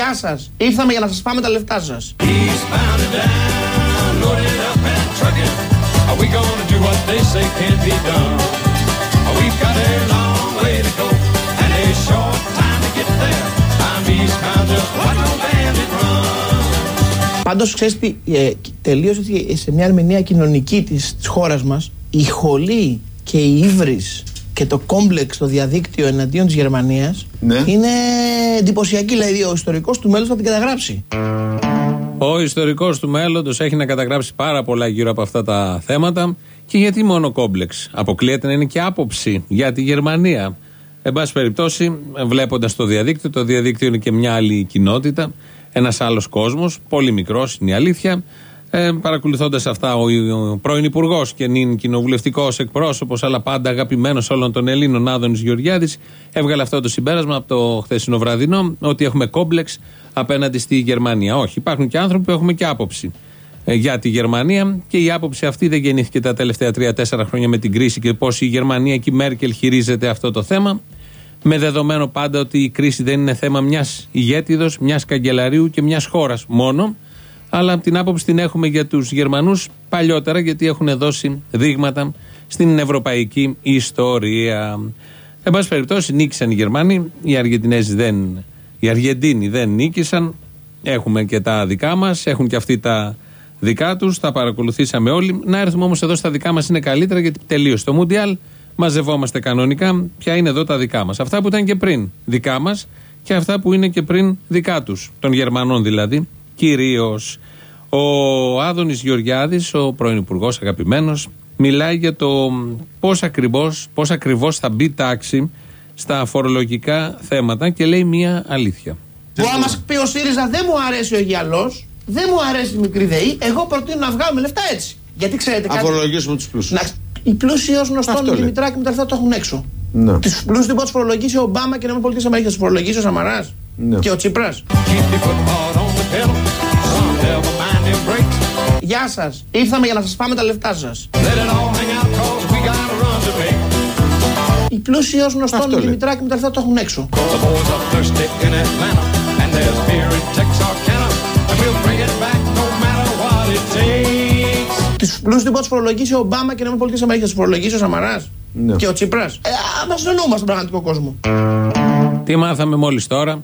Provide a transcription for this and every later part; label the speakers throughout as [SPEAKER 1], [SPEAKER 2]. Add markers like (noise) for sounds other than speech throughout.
[SPEAKER 1] Γεια σας, ήρθαμε για να σας πάμε τα λεφτά σας.
[SPEAKER 2] Eastbound and down, loaded up and trucking. Are we gonna do what they say can't be done? We've got a long way to go and a short time to get there. I'm eastbound, just watch no bandit run.
[SPEAKER 1] Πάντως ξέρεις τι, ε, τελείωσε ότι σε μια ερμηνεία κοινωνική της, της χώρας μας η χολή και η ύβρις και το κόμπλεξ στο διαδίκτυο εναντίον της Γερμανίας
[SPEAKER 3] Ναι.
[SPEAKER 1] είναι εντυπωσιακή. Δηλαδή ο ιστορικός του μέλλοντος θα την καταγράψει.
[SPEAKER 4] Ο ιστορικός του μέλλοντος έχει να καταγράψει πάρα πολλά γύρω από αυτά τα θέματα. Και γιατί μόνο κόμπλεξ; Αποκλείεται να είναι και άποψη για τη Γερμανία. Εν πάση περιπτώσει, βλέποντας το διαδίκτυο, το διαδίκτυο είναι και μια άλλη κοινότητα, ένας άλλος κόσμος, πολύ μικρός είναι η αλήθεια. Ε, Παρακολουθώντας αυτά, ο, ο πρώην Υπουργός και νυν κοινοβουλευτικός εκπρόσωπος, αλλά πάντα αγαπημένος όλων των Ελλήνων, Άδωνης Γεωργιάδης, έβγαλε αυτό το συμπέρασμα από το χθεσινό βραδινό, ότι έχουμε κόμπλεξ απέναντι στη Γερμανία. Όχι, υπάρχουν και άνθρωποι που έχουμε και άποψη ε, για τη Γερμανία και η άποψη αυτή δεν γεννήθηκε τα τελευταία 3-4 χρόνια με την κρίση και πώς η Γερμανία και η Μέρκελ χειρίζεται αυτό το θέμα. Με δεδομένο πάντα ότι η κρίση δεν είναι θέμα μιας ηγέτιδος, μιας καγκελαρίου και μιας χώρας μόνο. Αλλά την άποψη την έχουμε για τους Γερμανούς παλιότερα, γιατί έχουν δώσει δείγματα στην ευρωπαϊκή ιστορία. Εν πάση περιπτώσει, νίκησαν οι Γερμανοί, οι Αργεντινέζοι δεν. Οι Αργεντίνοι δεν νίκησαν. Έχουμε και τα δικά μας, έχουν και αυτοί τα δικά τους. Τα παρακολουθήσαμε όλοι. Να έρθουμε όμως εδώ στα δικά μας είναι καλύτερα γιατί τελείωσε το Μουντιάλ. Μαζευόμαστε κανονικά. Ποια είναι εδώ τα δικά μας. Αυτά που ήταν και πριν δικά μας και αυτά που είναι και πριν δικά τους. Των Γερμανών δηλαδή. Κυρίως. Ο Άδωνης Γεωργιάδης, ο πρώην Υπουργός, αγαπημένος, μιλάει για το πώς ακριβώς πώς ακριβώς θα μπει τάξη στα φορολογικά θέματα και λέει μία αλήθεια.
[SPEAKER 1] Που άμα μας πει ο ΣΥΡΙΖΑ δεν μου αρέσει ο γυαλός, δεν μου αρέσει η μικρή ΔΕΗ, εγώ προτείνω να βγάλουμε λεφτά έτσι. Γιατί ξέρετε
[SPEAKER 3] Να
[SPEAKER 1] κάτι;
[SPEAKER 3] φορολογήσουμε τους πλούσιους.
[SPEAKER 1] Να, οι πλούσιοι ως γνωστόν
[SPEAKER 3] Αυτό λέει.
[SPEAKER 1] Δημητράκη με τα λεφτά το έχουν έξω.
[SPEAKER 3] Ναι.
[SPEAKER 1] Τους πλούσιους δεν μπορεί να τους φορολογήσει ο Ομπάμα και να μην πολιτήσει Αμερική. Θα του φορολογήσει ο Σαμαρά
[SPEAKER 3] Ναι.
[SPEAKER 1] και ο Τσίπρα. Γεια σας. Ήρθαμε για να σας πάμε τα λεφτά σας.
[SPEAKER 2] Let it all hang out cause we got a run to make.
[SPEAKER 1] Οι πλούσιοι ως
[SPEAKER 3] Αυτό
[SPEAKER 1] γνωστόν
[SPEAKER 3] λέει.
[SPEAKER 1] Δημητράκη με τα λεφτά το έχουν έξω.
[SPEAKER 2] The boys are thirsty in Atlanta. And there's beer in Texarkana. And we'll bring it back no matter what it takes.
[SPEAKER 1] Τους πλούσιους δεν μπορεί να τους φορολογήσει ο Ομπάμα και να μην πολιτήσει Αμερική. Θα τους φορολογήσει ο Σαμαράς
[SPEAKER 3] Ναι.
[SPEAKER 1] και ο Τσίπρας. Ε, μα εννοούμε στον πραγματικό κόσμο.
[SPEAKER 4] Τι μάθαμε μόλις τώρα,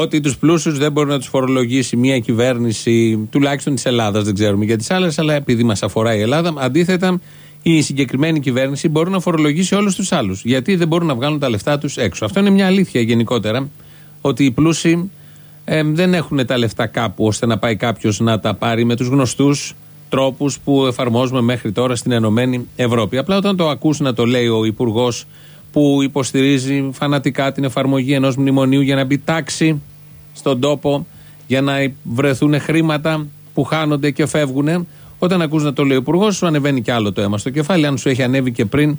[SPEAKER 4] ότι τους πλούσιους δεν μπορεί να τους φορολογήσει μια κυβέρνηση, τουλάχιστον της Ελλάδας, δεν ξέρουμε για τις άλλες, αλλά επειδή μας αφορά η Ελλάδα, αντίθετα, η συγκεκριμένη κυβέρνηση μπορεί να φορολογήσει όλους τους άλλους. Γιατί δεν μπορούν να βγάλουν τα λεφτά τους έξω. Αυτό είναι μια αλήθεια γενικότερα, ότι οι πλούσιοι ε, δεν έχουν τα λεφτά κάπου ώστε να πάει κάποιος να τα πάρει με τους γνωστούς τρόπους που εφαρμόζουμε μέχρι τώρα στην Ενωμένη Ευρώπη. Απλά όταν το ακούς να το λέει ο Υπουργός που υποστηρίζει φανατικά την εφαρμογή ενός μνημονίου για να μπει τάξη στον τόπο, για να βρεθούν χρήματα που χάνονται και φεύγουν. Όταν ακούς να το λέει ο Υπουργός, σου ανεβαίνει κι άλλο το αίμα στο κεφάλι. Αν σου έχει ανέβει και πριν,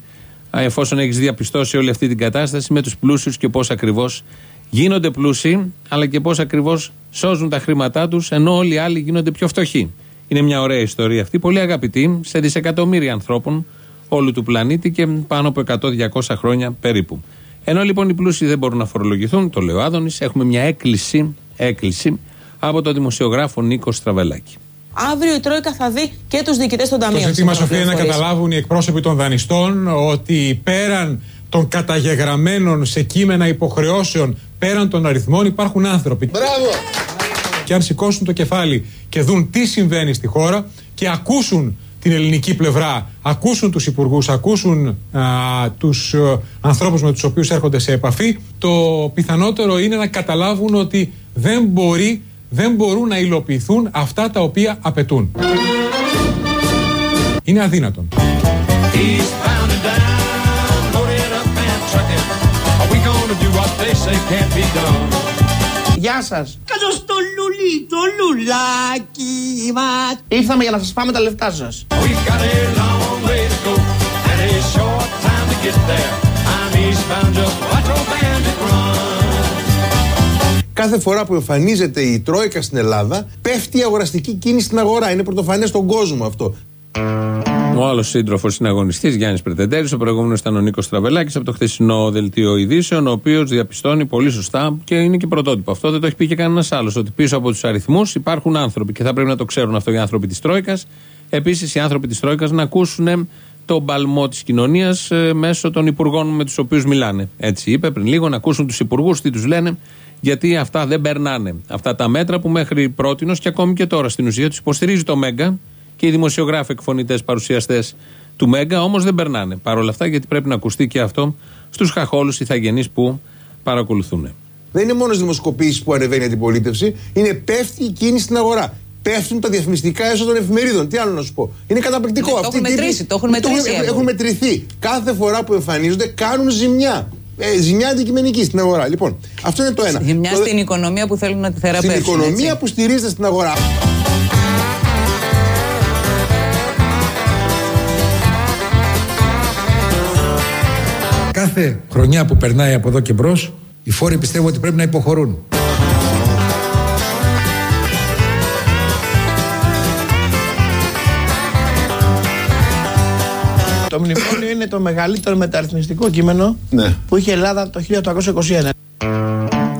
[SPEAKER 4] α, εφόσον έχεις διαπιστώσει όλη αυτή την κατάσταση με τους πλούσιους και πώς ακριβώς γίνονται πλούσιοι, αλλά και πώς ακριβώς σώζουν τα χρήματά τους, ενώ όλοι οι άλλοι γίνονται πιο φτωχοί. Είναι μια ωραία ιστορία αυτή, πολύ αγαπητή σε δισεκατομμύρια ανθρώπων όλου του πλανήτη και πάνω από 100-200 χρόνια περίπου. Ενώ λοιπόν οι πλούσιοι δεν μπορούν να φορολογηθούν, το λέει ο Άδωνης, έχουμε μια έκκληση, έκκληση από τον δημοσιογράφο Νίκο Στραβελάκη.
[SPEAKER 5] Αύριο η Τρόικα θα δει και τους διοικητές των
[SPEAKER 6] Το
[SPEAKER 5] ταμείων.
[SPEAKER 6] ζήτημα,
[SPEAKER 5] σύμφωνα
[SPEAKER 6] Σοφία, είναι να
[SPEAKER 5] πληροφορίες.
[SPEAKER 6] καταλάβουν οι εκπρόσωποι των δανειστών ότι πέραν των καταγεγραμμένων σε κείμενα υποχρεώσεων, πέραν των αριθμών, υπάρχουν άνθρωποι.
[SPEAKER 3] Μπράβο!
[SPEAKER 6] Και αν σηκώσουν το κεφάλι και δουν τι συμβαίνει στη χώρα και ακούσουν την ελληνική πλευρά, ακούσουν τους υπουργούς, ακούσουν α, τους α, ανθρώπους με τους οποίους έρχονται σε επαφή, το πιθανότερο είναι να καταλάβουν ότι δεν μπορεί, δεν μπορούν να υλοποιηθούν αυτά τα οποία απαιτούν. Είναι αδύνατον.
[SPEAKER 2] Eastbound
[SPEAKER 1] Γεια σας.
[SPEAKER 7] Κάτω στο λουλί, το λουλάκι μας.
[SPEAKER 1] Ήρθαμε για να σας πάμε τα λεφτά σας.
[SPEAKER 2] We've got a long way to go and a short time to get there. I'm eastbound, just watch old bandit run.
[SPEAKER 3] Κάθε φορά που εμφανίζεται η Τρόικα στην Ελλάδα, πέφτει η αγοραστική κίνηση στην αγορά. Είναι πρωτοφανές στον κόσμο αυτό.
[SPEAKER 4] Ο άλλος σύντροφος συναγωνιστής Γιάννης Πρετεντέρης, ο προηγούμενος ήταν ο Νίκος Τραβελάκη από το χθεσινό δελτίο ειδήσεων, ο οποίος διαπιστώνει πολύ σωστά και είναι και πρωτότυπο αυτό, δεν το έχει πει και κανένας άλλος, ότι πίσω από τους αριθμούς υπάρχουν άνθρωποι και θα πρέπει να το ξέρουν αυτό οι άνθρωποι της Τρόικας. Επίσης, οι άνθρωποι της Τρόικας να ακούσουν τον παλμό της κοινωνίας μέσω των υπουργών με τους οποίους μιλάνε. Έτσι είπε πριν λίγο, να ακούσουν τους υπουργούς τι τους λένε, γιατί αυτά δεν περνάνε. Αυτά τα μέτρα που μέχρι πρώτη και ακόμη και τώρα στην ουσία τους υποστηρίζει το Μέγκα και οι δημοσιογράφοι, εκφωνητές, παρουσιαστές του Μέγκα, όμως δεν περνάνε. Παρ' όλα αυτά, γιατί πρέπει να ακουστεί και αυτό στους χαχόλους ηθαγενείς που παρακολουθούν.
[SPEAKER 3] Δεν είναι μόνο δημοσκοπήσεις που ανεβαίνει η αντιπολίτευση, είναι πέφτει η κίνηση στην αγορά. Πέφτουν τα διαφημιστικά έσοδα των εφημερίδων. Τι άλλο να σου πω. Είναι καταπληκτικό.
[SPEAKER 8] Ναι, το έχουν
[SPEAKER 3] η τύποι-
[SPEAKER 8] μετρήσει, το έχουν μετρήσει
[SPEAKER 3] έχουν,
[SPEAKER 8] εδώ.
[SPEAKER 3] έχουν μετρηθεί. Κάθε φορά που εμφανίζονται κάνουν ζημιά. Ε, ζημιά αντικειμενική στην αγορά. Λοιπόν, αυτό είναι το ένα.
[SPEAKER 8] Ζημιά
[SPEAKER 3] Το-
[SPEAKER 8] στην οικονομία που θέλουν να τη θεραπεύσουν.
[SPEAKER 3] στην οικονομία
[SPEAKER 8] έτσι.
[SPEAKER 3] που στηρίζεται στην αγορά.
[SPEAKER 9] Κάθε χρονιά που περνάει από εδώ και μπρος, οι φόροι πιστεύω ότι πρέπει να υποχωρούν.
[SPEAKER 1] Το μνημόνιο είναι το μεγαλύτερο μεταρρυθμιστικό κείμενο
[SPEAKER 3] Ναι.
[SPEAKER 1] που είχε η Ελλάδα το 1821.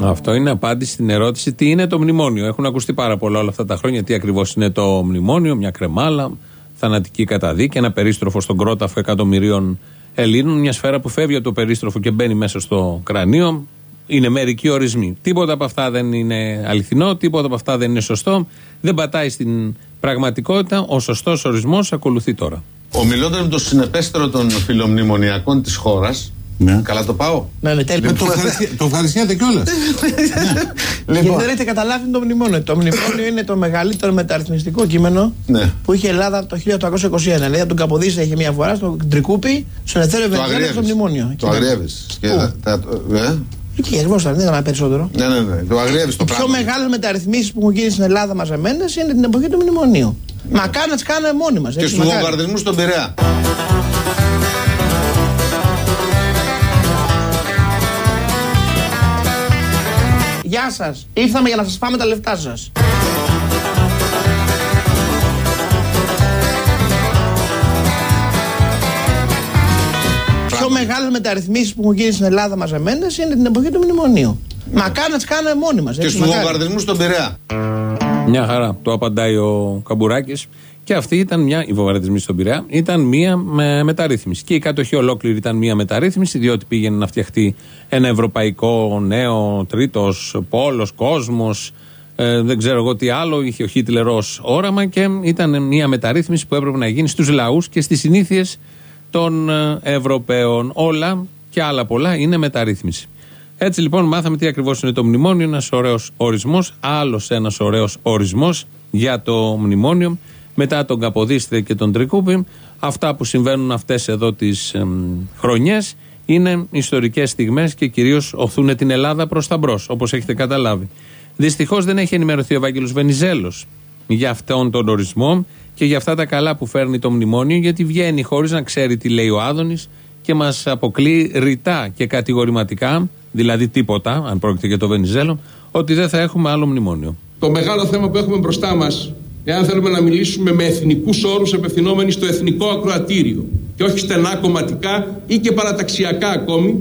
[SPEAKER 4] Αυτό είναι απάντηση στην ερώτηση τι είναι το μνημόνιο. Έχουν ακουστεί πάρα πολλά όλα αυτά τα χρόνια τι ακριβώς είναι το μνημόνιο, μια κρεμάλα, θανατική καταδίκη, ένα περίστροφο στον κρόταφο εκατομμυρίων Ελλήνων, μια σφαίρα που φεύγει από το περίστροφο και μπαίνει μέσα στο κρανίο. Είναι μερικοί ορισμοί. Τίποτα από αυτά δεν είναι αληθινό, τίποτα από αυτά δεν είναι σωστό. Δεν πατάει στην πραγματικότητα. Ο σωστός ορισμός ακολουθεί τώρα.
[SPEAKER 10] Ομιλώντας με το συνεπέστερο των φιλομνημονιακών της χώρας. Καλά το πάω;
[SPEAKER 1] Ναι, ναι, τέλειο.
[SPEAKER 10] το ευχαριστία- (laughs) το ευχαριστιέται κιόλας.
[SPEAKER 1] Γιατί
[SPEAKER 10] λοιπόν,
[SPEAKER 1] δεν έχετε καταλάβει το μνημόνιο. Το μνημόνιο είναι το μεγαλύτερο μεταρρυθμιστικό κείμενο
[SPEAKER 10] Ναι.
[SPEAKER 1] που είχε η Ελλάδα το 1821. Δηλαδή από τον Καποδίστρια είχε μία φορά, στον Τρικούπι, στον Εθέριο
[SPEAKER 10] το
[SPEAKER 1] Βενιζέλο και στο
[SPEAKER 10] αγριεύεις.
[SPEAKER 1] μνημόνιο.
[SPEAKER 10] Το
[SPEAKER 1] Εκεί.
[SPEAKER 10] αγριεύει.
[SPEAKER 1] Πού;
[SPEAKER 10] Ε;
[SPEAKER 1] Εκεί ακριβώ ήταν, δεν ήταν περισσότερο.
[SPEAKER 10] Ναι, ναι, ναι. Το αγριεύει το
[SPEAKER 1] Οι πιο
[SPEAKER 10] πράγμα.
[SPEAKER 1] μεγάλες μεταρρυθμίσεις που έχουν γίνει στην Ελλάδα μαζεμένε είναι την εποχή του μνημονίου. Μακάρι να τι κάνουμε μόνοι μας.
[SPEAKER 10] Και στους βομβαρδισμούς στον Πειραιά.
[SPEAKER 1] Γεια σας. Ήρθαμε για να σας πάμε τα λεφτά σας. πιο μεγάλες μεταρρυθμίσεις που έχουν γίνει στην Ελλάδα μαζεμένε είναι την εποχή του μνημονίου. Μακάρι να τις κάνουμε μόνοι μας.
[SPEAKER 10] Και στους βομβαρδισμούς στον Πειραιά.
[SPEAKER 4] Μια χαρά. Το απαντάει ο Καμπουράκης. Και αυτή ήταν μια, οι βομβαρδισμοί στον Πειραιά, ήταν μια με, μεταρρύθμιση. Και η κατοχή ολόκληρη ήταν μια μεταρρύθμιση, διότι πήγαινε να φτιαχτεί ένα ευρωπαϊκό νέο τρίτος πόλος, κόσμος, ε, δεν ξέρω εγώ τι άλλο, είχε ο Χίτλερ ως όραμα και ήταν μια μεταρρύθμιση που έπρεπε να γίνει στους λαούς και στις συνήθειες των ε, Ευρωπαίων. Όλα και άλλα πολλά είναι μεταρρύθμιση. Έτσι λοιπόν μάθαμε τι ακριβώς είναι το μνημόνιο, ένας ωραίος ορισμός, άλλος ένας ωραίος ορισμός για το μνημόνιο. Μετά τον Καποδίστρια και τον Τρικούπη, αυτά που συμβαίνουν αυτές εδώ τις χρονιές είναι ιστορικές στιγμές και κυρίως οθούν την Ελλάδα προς τα μπρος, όπως έχετε καταλάβει. Δυστυχώς δεν έχει ενημερωθεί ο Ευάγγελο Βενιζέλος για αυτόν τον ορισμό και για αυτά τα καλά που φέρνει το μνημόνιο, γιατί βγαίνει χωρίς να ξέρει τι λέει ο Άδωνης και μας αποκλεί ρητά και κατηγορηματικά, δηλαδή τίποτα, αν πρόκειται για το Βενιζέλο, ότι δεν θα έχουμε άλλο μνημόνιο.
[SPEAKER 11] Το μεγάλο θέμα που έχουμε μπροστά μας, εάν θέλουμε να μιλήσουμε με εθνικούς όρους απευθυνόμενοι στο εθνικό ακροατήριο και όχι στενά κομματικά ή και παραταξιακά ακόμη,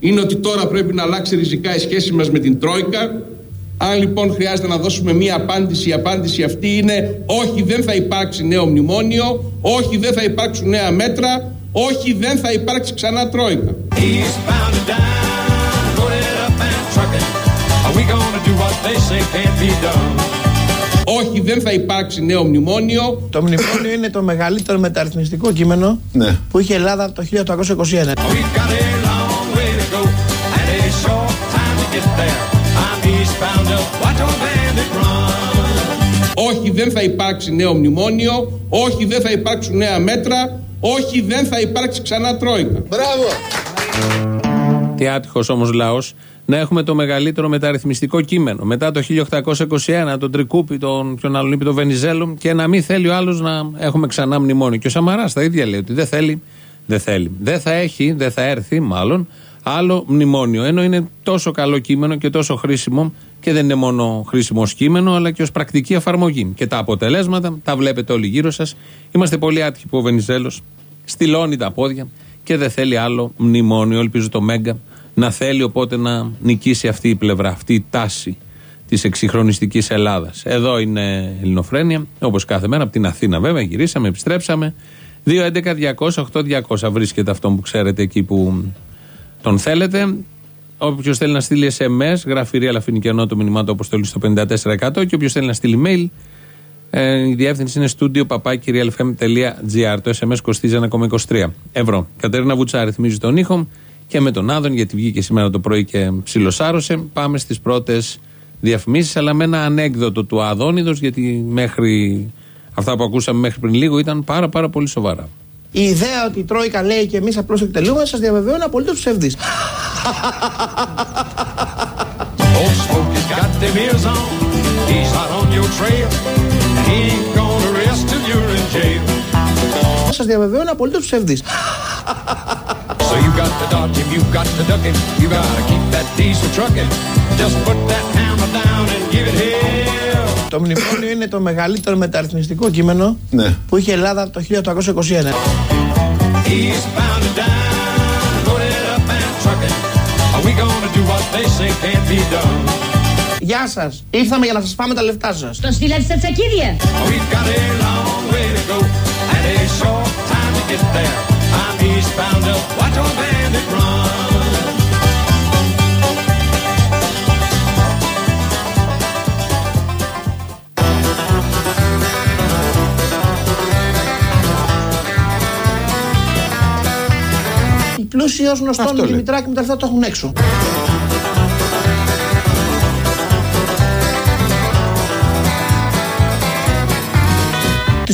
[SPEAKER 11] είναι ότι τώρα πρέπει να αλλάξει ριζικά η σχέση μας με την Τρόικα. Αν λοιπόν χρειάζεται να δώσουμε μία απάντηση, η απάντηση αυτή είναι όχι δεν θα υπάρξει νέο μνημόνιο, όχι δεν θα υπάρξουν νέα μέτρα, όχι δεν θα υπάρξει ξανά Τρόικα.
[SPEAKER 2] Eastbound
[SPEAKER 11] Όχι δεν θα υπάρξει νέο μνημόνιο,
[SPEAKER 1] Το μνημόνιο είναι το μεγαλύτερο μεταρρυθμιστικό κείμενο
[SPEAKER 10] Ναι.
[SPEAKER 1] που είχε η Ελλάδα το 1821.
[SPEAKER 2] We've got a long way to go and a short time to get there. I'm eastbound up, watch our bandit run.
[SPEAKER 11] όχι δεν θα υπάρξει νέο μνημόνιο, όχι δεν θα υπάρξουν νέα μέτρα, όχι δεν θα υπάρξει ξανά Τρόικα.
[SPEAKER 10] Μπράβο!
[SPEAKER 4] Τι άτυχος όμως λαός να έχουμε το μεγαλύτερο μεταρρυθμιστικό κείμενο. Μετά το 1821, τον Τρικούπη, τον ποιον άλλον είπε, τον Βενιζέλο, και να μην θέλει ο άλλος να έχουμε ξανά μνημόνιο. Και ο Σαμαράς τα ίδια λέει ότι δεν θέλει, δεν θέλει. Δεν θα έχει, δεν θα έρθει μάλλον άλλο μνημόνιο. Ενώ είναι τόσο καλό κείμενο και τόσο χρήσιμο Και δεν είναι μόνο χρήσιμο ως κείμενο, αλλά και ως πρακτική εφαρμογή. Και τα αποτελέσματα τα βλέπετε όλοι γύρω σας. Είμαστε πολύ άτυχοι που ο Βενιζέλος στυλώνει τα πόδια και δεν θέλει άλλο μνημόνιο. Ελπίζω το Μέγκα να θέλει οπότε να νικήσει αυτή η πλευρά, αυτή η τάση της εξυγχρονιστικής Ελλάδας. Εδώ είναι Ελληνοφρένια, όπως κάθε μέρα από την Αθήνα βέβαια. Γυρίσαμε, επιστρέψαμε. 2.11.200.8.200 βρίσκεται αυτό που ξέρετε εκεί που τον θέλετε. Όποιος θέλει να στείλει SMS, γράφει αλλά αφήνει κενό το μηνυμά του αποστολή στο 54% και όποιος θέλει να στείλει mail, ε, η διεύθυνση είναι studio papakirialfm.gr. Το SMS κοστίζει 1,23 ευρώ. Κατερίνα Βουτσά ρυθμίζει τον ήχο και με τον Άδων, γιατί βγήκε σήμερα το πρωί και ψιλοσάρωσε. Πάμε στις πρώτες διαφημίσεις, αλλά με ένα ανέκδοτο του Αδόνιδος, γιατί μέχρι αυτά που ακούσαμε μέχρι πριν λίγο ήταν πάρα, πάρα πολύ σοβαρά.
[SPEAKER 1] Η ιδέα ότι η Τρόικα λέει και εμείς απλώς εκτελούμε, σας διαβεβαιώ είναι απολύτως ψευδής.
[SPEAKER 2] Old Smoke has got them ears on. He's hot on your trail. He ain't gonna rest till you're in jail.
[SPEAKER 1] Σας διαβεβαιώ είναι απολύτως ψευδής.
[SPEAKER 2] So you got to dodge him, you got to duck him. You gotta keep that diesel trucking. Just put that hammer down and give it hell.
[SPEAKER 1] Το μνημόνιο είναι το μεγαλύτερο μεταρρυθμιστικό κείμενο
[SPEAKER 3] Ναι.
[SPEAKER 1] που είχε η Ελλάδα το 1821.
[SPEAKER 2] He's bound and down, loaded up and trucking. Are we gonna do what they say can't be done?
[SPEAKER 1] Γεια σα. Ήρθαμε για να σα πάμε τα λεφτά σα.
[SPEAKER 12] Το στείλατε στα τσακίδια.
[SPEAKER 3] Η
[SPEAKER 1] πλούσιος
[SPEAKER 3] νοστολογική
[SPEAKER 1] μητράκη με τα ζότα το έχουν έξω.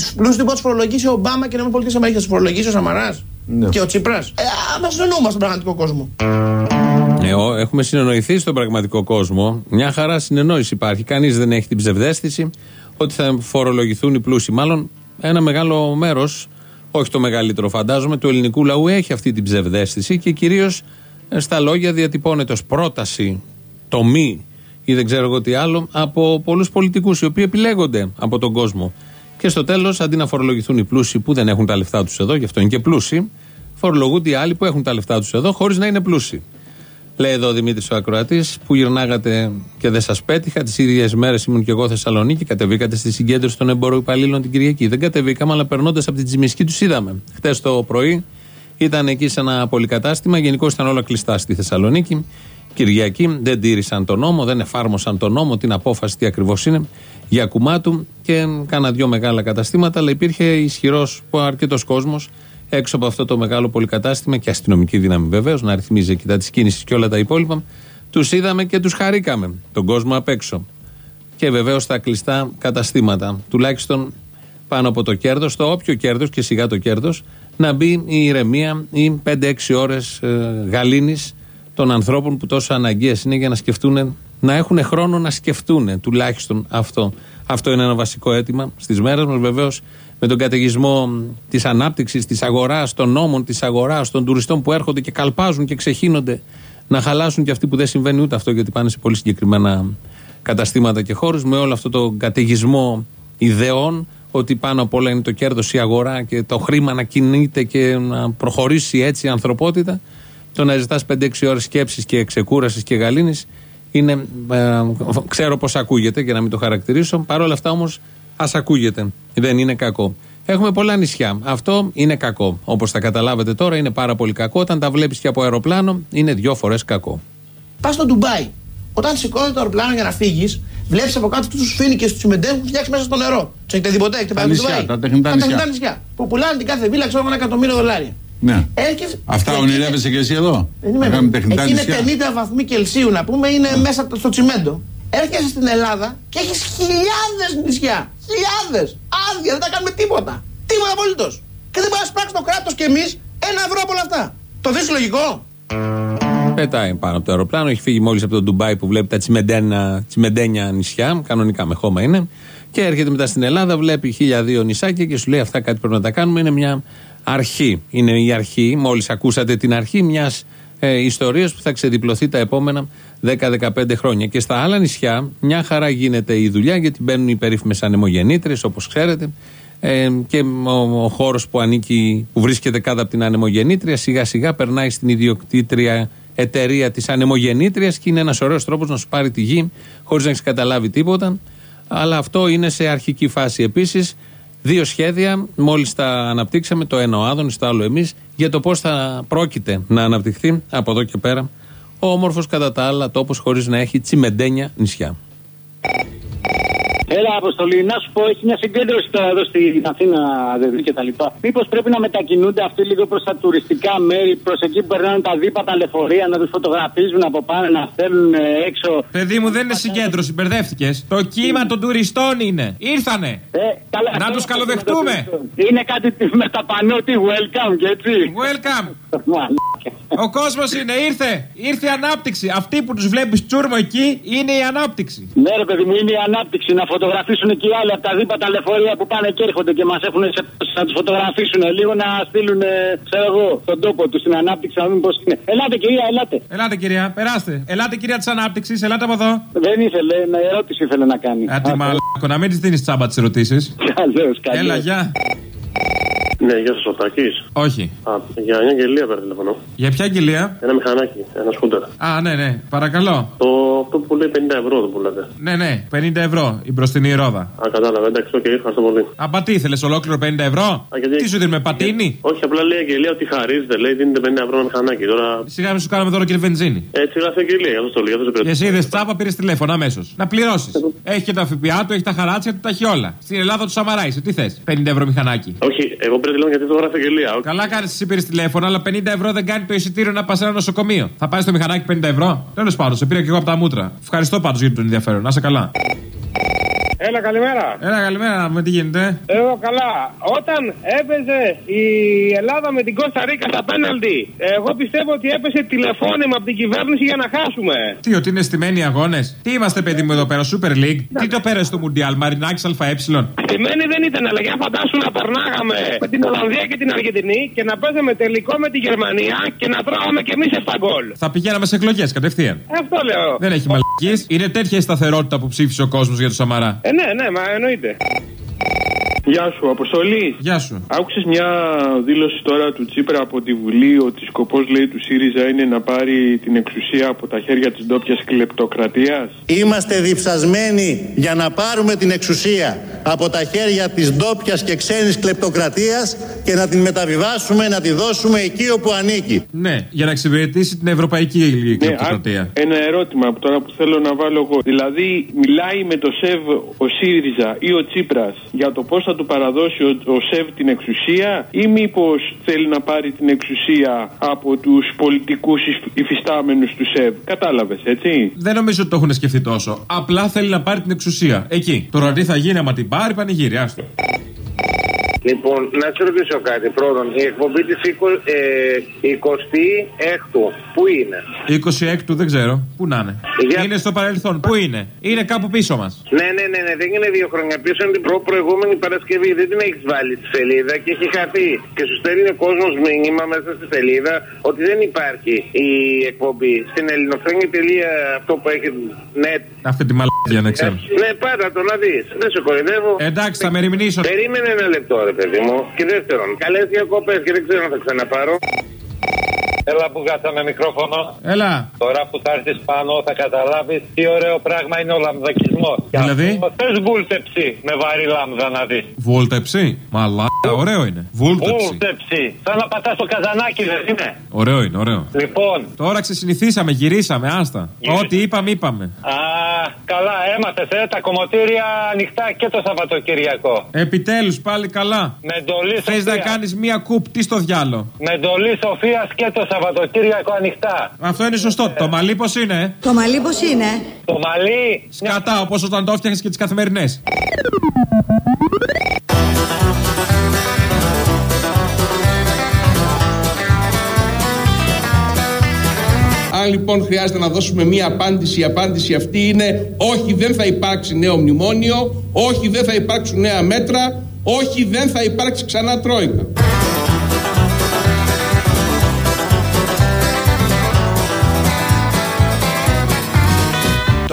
[SPEAKER 1] Τους πλούσιου δεν μπορεί να τους φορολογήσει ο Ομπάμα και να μην πολιτήσει Αμερική. Θα τους φορολογήσει ο Σαμαράς
[SPEAKER 3] Ναι.
[SPEAKER 1] και ο Τσίπρας. Ε, μας συνεννοούμε στον πραγματικό κόσμο.
[SPEAKER 4] Ε, ο- έχουμε συνεννοηθεί στον πραγματικό κόσμο. Μια χαρά συνεννόηση υπάρχει. Κανείς δεν έχει την ψευδέστηση ότι θα φορολογηθούν οι πλούσιοι. Μάλλον ένα μεγάλο μέρος, όχι το μεγαλύτερο φαντάζομαι, του ελληνικού λαού έχει αυτή την ψευδέστηση και κυρίως στα λόγια διατυπώνεται ως πρόταση το μη ή δεν ξέρω εγώ τι άλλο από πολλούς πολιτικούς οι οποίοι επιλέγονται από τον κόσμο. Και στο τέλος, αντί να φορολογηθούν οι πλούσιοι που δεν έχουν τα λεφτά τους εδώ, γι' αυτό είναι και πλούσιοι, φορολογούνται οι άλλοι που έχουν τα λεφτά τους εδώ χωρίς να είναι πλούσιοι. Λέει εδώ ο Δημήτρης ο Ακροατής, που γυρνάγατε και δεν σας πέτυχα. Τις ίδιες μέρες ήμουν και εγώ Θεσσαλονίκη. Κατεβήκατε στη συγκέντρωση των εμπορών υπαλλήλων την Κυριακή. Δεν κατεβήκαμε, αλλά περνώντας από την Τζιμισκή τους είδαμε. Χτες το πρωί ήταν εκεί σε ένα πολυκατάστημα. Γενικώς ήταν όλα κλειστά στη Θεσσαλονίκη. Κυριακή δεν τήρησαν τον νόμο, δεν εφάρμοσαν τον νόμο, την απόφαση τι ακριβώς είναι για κουμάτου και κάνα δυο μεγάλα καταστήματα. Αλλά υπήρχε ισχυρός αρκετός κόσμος έξω από αυτό το μεγάλο πολυκατάστημα και αστυνομική δύναμη βεβαίως να ρυθμίζει εκεί τα της κίνησης και όλα τα υπόλοιπα. Τους είδαμε και τους χαρήκαμε. Τον κόσμο απ' έξω. Και βεβαίως στα κλειστά καταστήματα. Τουλάχιστον πάνω από το κέρδος, το όποιο κέρδος και σιγά το κέρδος, να μπει η ηρεμία ή 5-6 ώρες ε, γαλήνης των ανθρώπων που τόσο αναγκαίες είναι για να σκεφτούν, να έχουν χρόνο να σκεφτούν τουλάχιστον αυτό. Αυτό είναι ένα βασικό αίτημα στις μέρες μας. Βεβαίως με τον καταιγισμό της ανάπτυξης, της αγοράς, των νόμων της αγοράς, των τουριστών που έρχονται και καλπάζουν και ξεχύνονται, να χαλάσουν και αυτοί που δεν συμβαίνει ούτε αυτό γιατί πάνε σε πολύ συγκεκριμένα καταστήματα και χώρους, με όλο αυτό το καταιγισμό ιδεών ότι πάνω απ' όλα είναι το κέρδος, η αγορά και το χρήμα να κινείται και να προχωρήσει έτσι η ανθρωπότητα. Το να ζητάς 5-6 ώρες σκέψης και ξεκούρασης και γαλήνης είναι. ε, ξέρω πώς ακούγεται και να μην το χαρακτηρίσω. Παρ' όλα αυτά όμως ας ακούγεται. Δεν είναι κακό. Έχουμε πολλά νησιά. Αυτό είναι κακό. Όπως θα καταλάβετε τώρα, είναι πάρα πολύ κακό. Όταν τα βλέπεις και από αεροπλάνο, είναι δύο φορές κακό.
[SPEAKER 1] Πας στο Ντουμπάι. Όταν σηκώνει το αεροπλάνο για να φύγεις, βλέπεις από κάτω τους φοίνικε, τους συμμετέχουν που φτιάξει μέσα στο νερό. Του έχετε δει ποτέ, έχετε
[SPEAKER 10] Τα
[SPEAKER 1] πάει στο
[SPEAKER 10] νησιά,
[SPEAKER 1] Ντουμπάι.
[SPEAKER 10] τα τεχνητά νησιά.
[SPEAKER 1] τεχνητά νησιά. Που πουλάνε την κάθε βίλα, ξέρω εγώ, ένα εκατομμύριο δολάρια.
[SPEAKER 10] Ναι.
[SPEAKER 1] Έρχεσαι-
[SPEAKER 10] Αυτά
[SPEAKER 1] εκεί
[SPEAKER 10] ονειρεύεσαι και εσύ εδώ;
[SPEAKER 1] Περίμενε.
[SPEAKER 10] Να κάνουμε τεχνητά
[SPEAKER 1] Εκεί είναι
[SPEAKER 10] νησιά.
[SPEAKER 1] 50 βαθμοί Κελσίου να πούμε, είναι μέσα στο τσιμέντο. Έρχεσαι στην Ελλάδα και έχεις χιλιάδες νησιά. Χιλιάδες. Άδεια, δεν τα κάνουμε τίποτα. Τίποτα απολύτως. Και δεν μπορεί να σπράξεις το κράτος και εμείς ένα ευρώ από όλα αυτά. Το δεις λογικό.
[SPEAKER 4] Πετάει πάνω από το αεροπλάνο, έχει φύγει μόλις από το Ντουμπάι που βλέπει τα τσιμεντένα, τσιμεντένια νησιά, κανονικά με χώμα είναι. Και έρχεται μετά στην Ελλάδα, βλέπει χίλια δύο νησάκια και σου λέει: Αυτά κάτι πρέπει να τα κάνουμε. Είναι μια αρχή. Είναι η αρχή, μόλις ακούσατε την αρχή μιας ε, ιστορίες που θα ξεδιπλωθεί τα επόμενα 10-15 χρόνια. Και στα άλλα νησιά μια χαρά γίνεται η δουλειά γιατί μπαίνουν οι περίφημες ανεμογεννήτρες όπως ξέρετε ε, και ο, ο χώρος που ανήκει, που βρίσκεται κάτω από την ανεμογεννήτρια σιγά σιγά περνάει στην ιδιοκτήτρια εταιρεία της ανεμογεννήτριας και είναι ένας ωραίος τρόπος να σου πάρει τη γη χωρίς να έχεις καταλάβει τίποτα αλλά αυτό είναι σε αρχική φάση επίσης Δύο σχέδια, μόλις τα αναπτύξαμε, το ένα ο Άδωνης, το άλλο εμείς, για το πώς θα πρόκειται να αναπτυχθεί από εδώ και πέρα ο όμορφος κατά τα άλλα τόπος χωρίς να έχει τσιμεντένια νησιά.
[SPEAKER 12] Έλα, Αποστολή, να σου πω, έχει μια συγκέντρωση τώρα εδώ στην Αθήνα, δηλαδή και τα λοιπά. Μήπως πρέπει να μετακινούνται αυτοί λίγο προς τα τουριστικά μέρη, προς εκεί που περνάνε τα δίπατα λεωφορεία, να τους φωτογραφίζουν από πάνω, να στέλνουν ε, έξω.
[SPEAKER 13] Παιδί μου, δεν είναι συγκέντρωση, μπερδεύτηκες. Το κύμα των τουριστών είναι. Ήρθανε.
[SPEAKER 12] Ε, καλά,
[SPEAKER 13] Να
[SPEAKER 12] αυτό
[SPEAKER 13] του
[SPEAKER 12] είναι
[SPEAKER 13] καλοδεχτούμε.
[SPEAKER 12] το- Είναι κάτι με τα πανό, τι welcome και έτσι.
[SPEAKER 13] Welcome. Ο κόσμος είναι, ήρθε. Ήρθε η ανάπτυξη. Αυτοί που τους βλέπεις τσούρμο εκεί είναι η ανάπτυξη.
[SPEAKER 12] Ναι, ρε παιδί μου, είναι η ανάπτυξη να φωτογραφίσουν και οι άλλοι από τα δίπατα λεωφορεία που πάνε και έρχονται και μας έχουν σε, να τους φωτογραφίσουν λίγο να στείλουν, ε, ξέρω εγώ, τον τόπο τους στην ανάπτυξη να δούμε πώς είναι. Ελάτε, κυρία, ελάτε.
[SPEAKER 13] Ελάτε κυρία, περάστε. Ελάτε κυρία της ανάπτυξης, ελάτε από εδώ.
[SPEAKER 12] Δεν ήθελε, με ερώτηση ήθελε να κάνει.
[SPEAKER 13] Άτι μαλάκο, να μην της δίνεις τσάμπα τις ερωτήσεις.
[SPEAKER 12] Καλώς, καλώς.
[SPEAKER 13] Έλα, γεια.
[SPEAKER 14] Ναι, γεια σας, ο Τάκης.
[SPEAKER 13] Όχι.
[SPEAKER 14] Α, για μια αγγελία πέρα τηλεφωνώ.
[SPEAKER 13] Για ποια αγγελία;
[SPEAKER 14] Ένα μηχανάκι, ένα σκούτερ.
[SPEAKER 13] Α, ναι, ναι, παρακαλώ.
[SPEAKER 14] Το αυτό που λέει 50 ευρώ το πουλάτε.
[SPEAKER 13] Ναι, ναι, 50 ευρώ η μπροστινή ρόδα.
[SPEAKER 14] Α, κατάλαβα, εντάξει, οκ, ευχαριστώ πολύ.
[SPEAKER 13] Α, πατή, ήθελες ολόκληρο 50 ευρώ;
[SPEAKER 14] γιατί-
[SPEAKER 13] Τι σου δίνουμε, πατίνι;
[SPEAKER 14] Όχι, απλά λέει αγγελία ότι χαρίζεται, λέει δίνεται 50 ευρώ ένα μηχανάκι. Τώρα.
[SPEAKER 13] Σιγά μην σου κάναμε δώρο και βενζίνη.
[SPEAKER 14] Έτσι γράφει αγγελία, για αυτό το λέω, για αυτό
[SPEAKER 13] Και
[SPEAKER 14] το
[SPEAKER 13] εσύ είδες τζάμπα, πήρες τηλέφωνο αμέσως. Να πληρώσεις. Έχει και τα ΦΠΑ του, έχει τα χαράτσια του, τα έχει όλα. Στην Ελλάδα του Σαμαρά είσαι, τι θες. 50 ευρώ μηχανάκι.
[SPEAKER 14] Όχι, εγώ πήρα τηλέφωνο γιατί το γράφει αγγελία. όχι.
[SPEAKER 13] Καλά κάνεις εσύ πήρες τηλέφωνο, αλλά 50 ευρώ δεν κάνει το εισιτήριο να πας σε ένα νοσοκομείο. Θα πάει στο μηχανάκι 50 ευρώ. Τέλος πάντων, σε πήρα και εγώ από τα μούτρα. Ευχαριστώ πάντως για τον ενδιαφέρον. Να σε καλά.
[SPEAKER 15] Έλα, καλημέρα.
[SPEAKER 13] Έλα, καλημέρα, να πούμε τι γίνεται;
[SPEAKER 15] Εγώ καλά. Όταν έπαιζε η Ελλάδα με την Κώστα Ρίκα στα πέναλτι, εγώ πιστεύω ότι έπεσε τηλεφώνημα από την κυβέρνηση για να χάσουμε.
[SPEAKER 13] Τι, ότι είναι στημένοι αγώνες; Τι είμαστε, παιδί μου, εδώ πέρα, Super League; Τι το πέρασε στο Μουντιάλ, Μαρινάκης ΑΕ.
[SPEAKER 15] Στημένη δεν ήταν, αλλά για φαντάσου να περνάγαμε με την Ολλανδία και την Αργεντινή και να παίζαμε τελικό με τη Γερμανία και να τρώγαμε κι εμείς 7 γκολ.
[SPEAKER 13] Θα πηγαίναμε σε εκλογές κατευθείαν.
[SPEAKER 15] Αυτό λέω.
[SPEAKER 13] Δεν έχει μαλακίες. Είναι τέτοια η σταθερότητα που ψήφισε ο κόσμος για το Σαμαρά.
[SPEAKER 15] Ε, ναι, ναι, μα εννοείται.
[SPEAKER 16] Γεια σου, Αποστολή.
[SPEAKER 13] Γεια σου.
[SPEAKER 16] Άκουσες μια δήλωση τώρα του Τσίπρα από τη Βουλή ότι σκοπός λέει του ΣΥΡΙΖΑ είναι να πάρει την εξουσία από τα χέρια της ντόπια κλεπτοκρατίας;
[SPEAKER 17] Είμαστε διψασμένοι για να πάρουμε την εξουσία από τα χέρια της ντόπιας και ξένης κλεπτοκρατίας και να την μεταβιβάσουμε, να τη δώσουμε εκεί όπου ανήκει.
[SPEAKER 13] Ναι, για να εξυπηρετήσει την ευρωπαϊκή κλεπτοκρατία.
[SPEAKER 16] Ναι, ένα ερώτημα που τώρα που θέλω να βάλω εγώ. Δηλαδή, μιλάει με το ΣΕΒ ο ΣΥΡΙΖΑ ή ο Τσίπρας για το πώς θα του παραδώσει ο, ο ΣΕΒ την εξουσία ή μήπως θέλει να πάρει την εξουσία από τους πολιτικούς υφιστάμενους του ΣΕΒ. Κατάλαβες, έτσι;
[SPEAKER 13] Δεν νομίζω ότι το έχουν σκεφτεί τόσο. Απλά θέλει να πάρει την εξουσία. Εκεί. Τώρα τι θα γίνει άμα την πάρει, πανηγύρι. Άστο.
[SPEAKER 18] Λοιπόν, να σε ρωτήσω κάτι. Πρώτον, η εκπομπή της 26ου πού είναι;
[SPEAKER 13] 26 του δεν ξέρω. Πού να είναι; Είναι στο παρελθόν. Πού είναι; Είναι κάπου πίσω μας.
[SPEAKER 18] Ναι, ναι, ναι, ναι, δεν είναι δύο χρόνια πίσω. Είναι την προ προηγούμενη Παρασκευή. Δεν την έχεις βάλει στη σελίδα και έχει χαθεί. Και σου στέλνει ο κόσμος μήνυμα μέσα στη σελίδα ότι δεν υπάρχει η εκπομπή. Στην ελληνοφρένια. αυτό που έχει net.
[SPEAKER 13] Αυτή τη μαλακία να ξέρω.
[SPEAKER 18] Ναι, πάντα το να δεις. Δεν σε κορυδεύω.
[SPEAKER 13] Εντάξει, θα με ρημνήσω.
[SPEAKER 18] Περίμενε ένα λεπτό, ρε παιδί μου. Και δεύτερον, καλές διακοπές και δεν ξέρω αν θα ξαναπάρω.
[SPEAKER 19] Έλα που κάτσαμε μικρόφωνο.
[SPEAKER 13] Έλα.
[SPEAKER 19] Τώρα που θα έρθεις πάνω θα καταλάβεις τι ωραίο πράγμα είναι ο λαμδακισμό.
[SPEAKER 13] Δηλαδή;
[SPEAKER 19] Θες βούλτεψη με βαρύ λάμδα να δεις.
[SPEAKER 13] Βόλτεψη. Μαλάκα, ωραίο είναι. Βούλτεψη.
[SPEAKER 19] Βούλτεψη. Σαν να πατάς το καζανάκι, δεν είναι;
[SPEAKER 13] Ωραίο είναι, ωραίο.
[SPEAKER 19] Λοιπόν.
[SPEAKER 13] Τώρα ξεσυνηθίσαμε, γυρίσαμε, άστα. Ό,τι είπαμε, είπαμε.
[SPEAKER 19] Α, καλά, έμαθες, ε, τα κομμωτήρια ανοιχτά και το Σαββατοκυριακό.
[SPEAKER 13] Επιτέλους, πάλι καλά.
[SPEAKER 19] Με εντολή
[SPEAKER 13] Θες να
[SPEAKER 19] Σοφίας.
[SPEAKER 13] κάνεις μία κουπτή στο διάλο;
[SPEAKER 19] Με εντολή Σοφίας και το Σαββατοκύριακο ανοιχτά.
[SPEAKER 13] Αυτό είναι σωστό. Το μαλλί πώς είναι.
[SPEAKER 20] Το μαλλί πώς είναι;
[SPEAKER 19] Το μαλλί.
[SPEAKER 13] Σκατά, όπως όταν το έφτιαχνε και τις καθημερινές.
[SPEAKER 11] Αν λοιπόν χρειάζεται να δώσουμε μία απάντηση, η απάντηση αυτή είναι όχι δεν θα υπάρξει νέο μνημόνιο, όχι δεν θα υπάρξουν νέα μέτρα, όχι δεν θα υπάρξει ξανά τρόικα.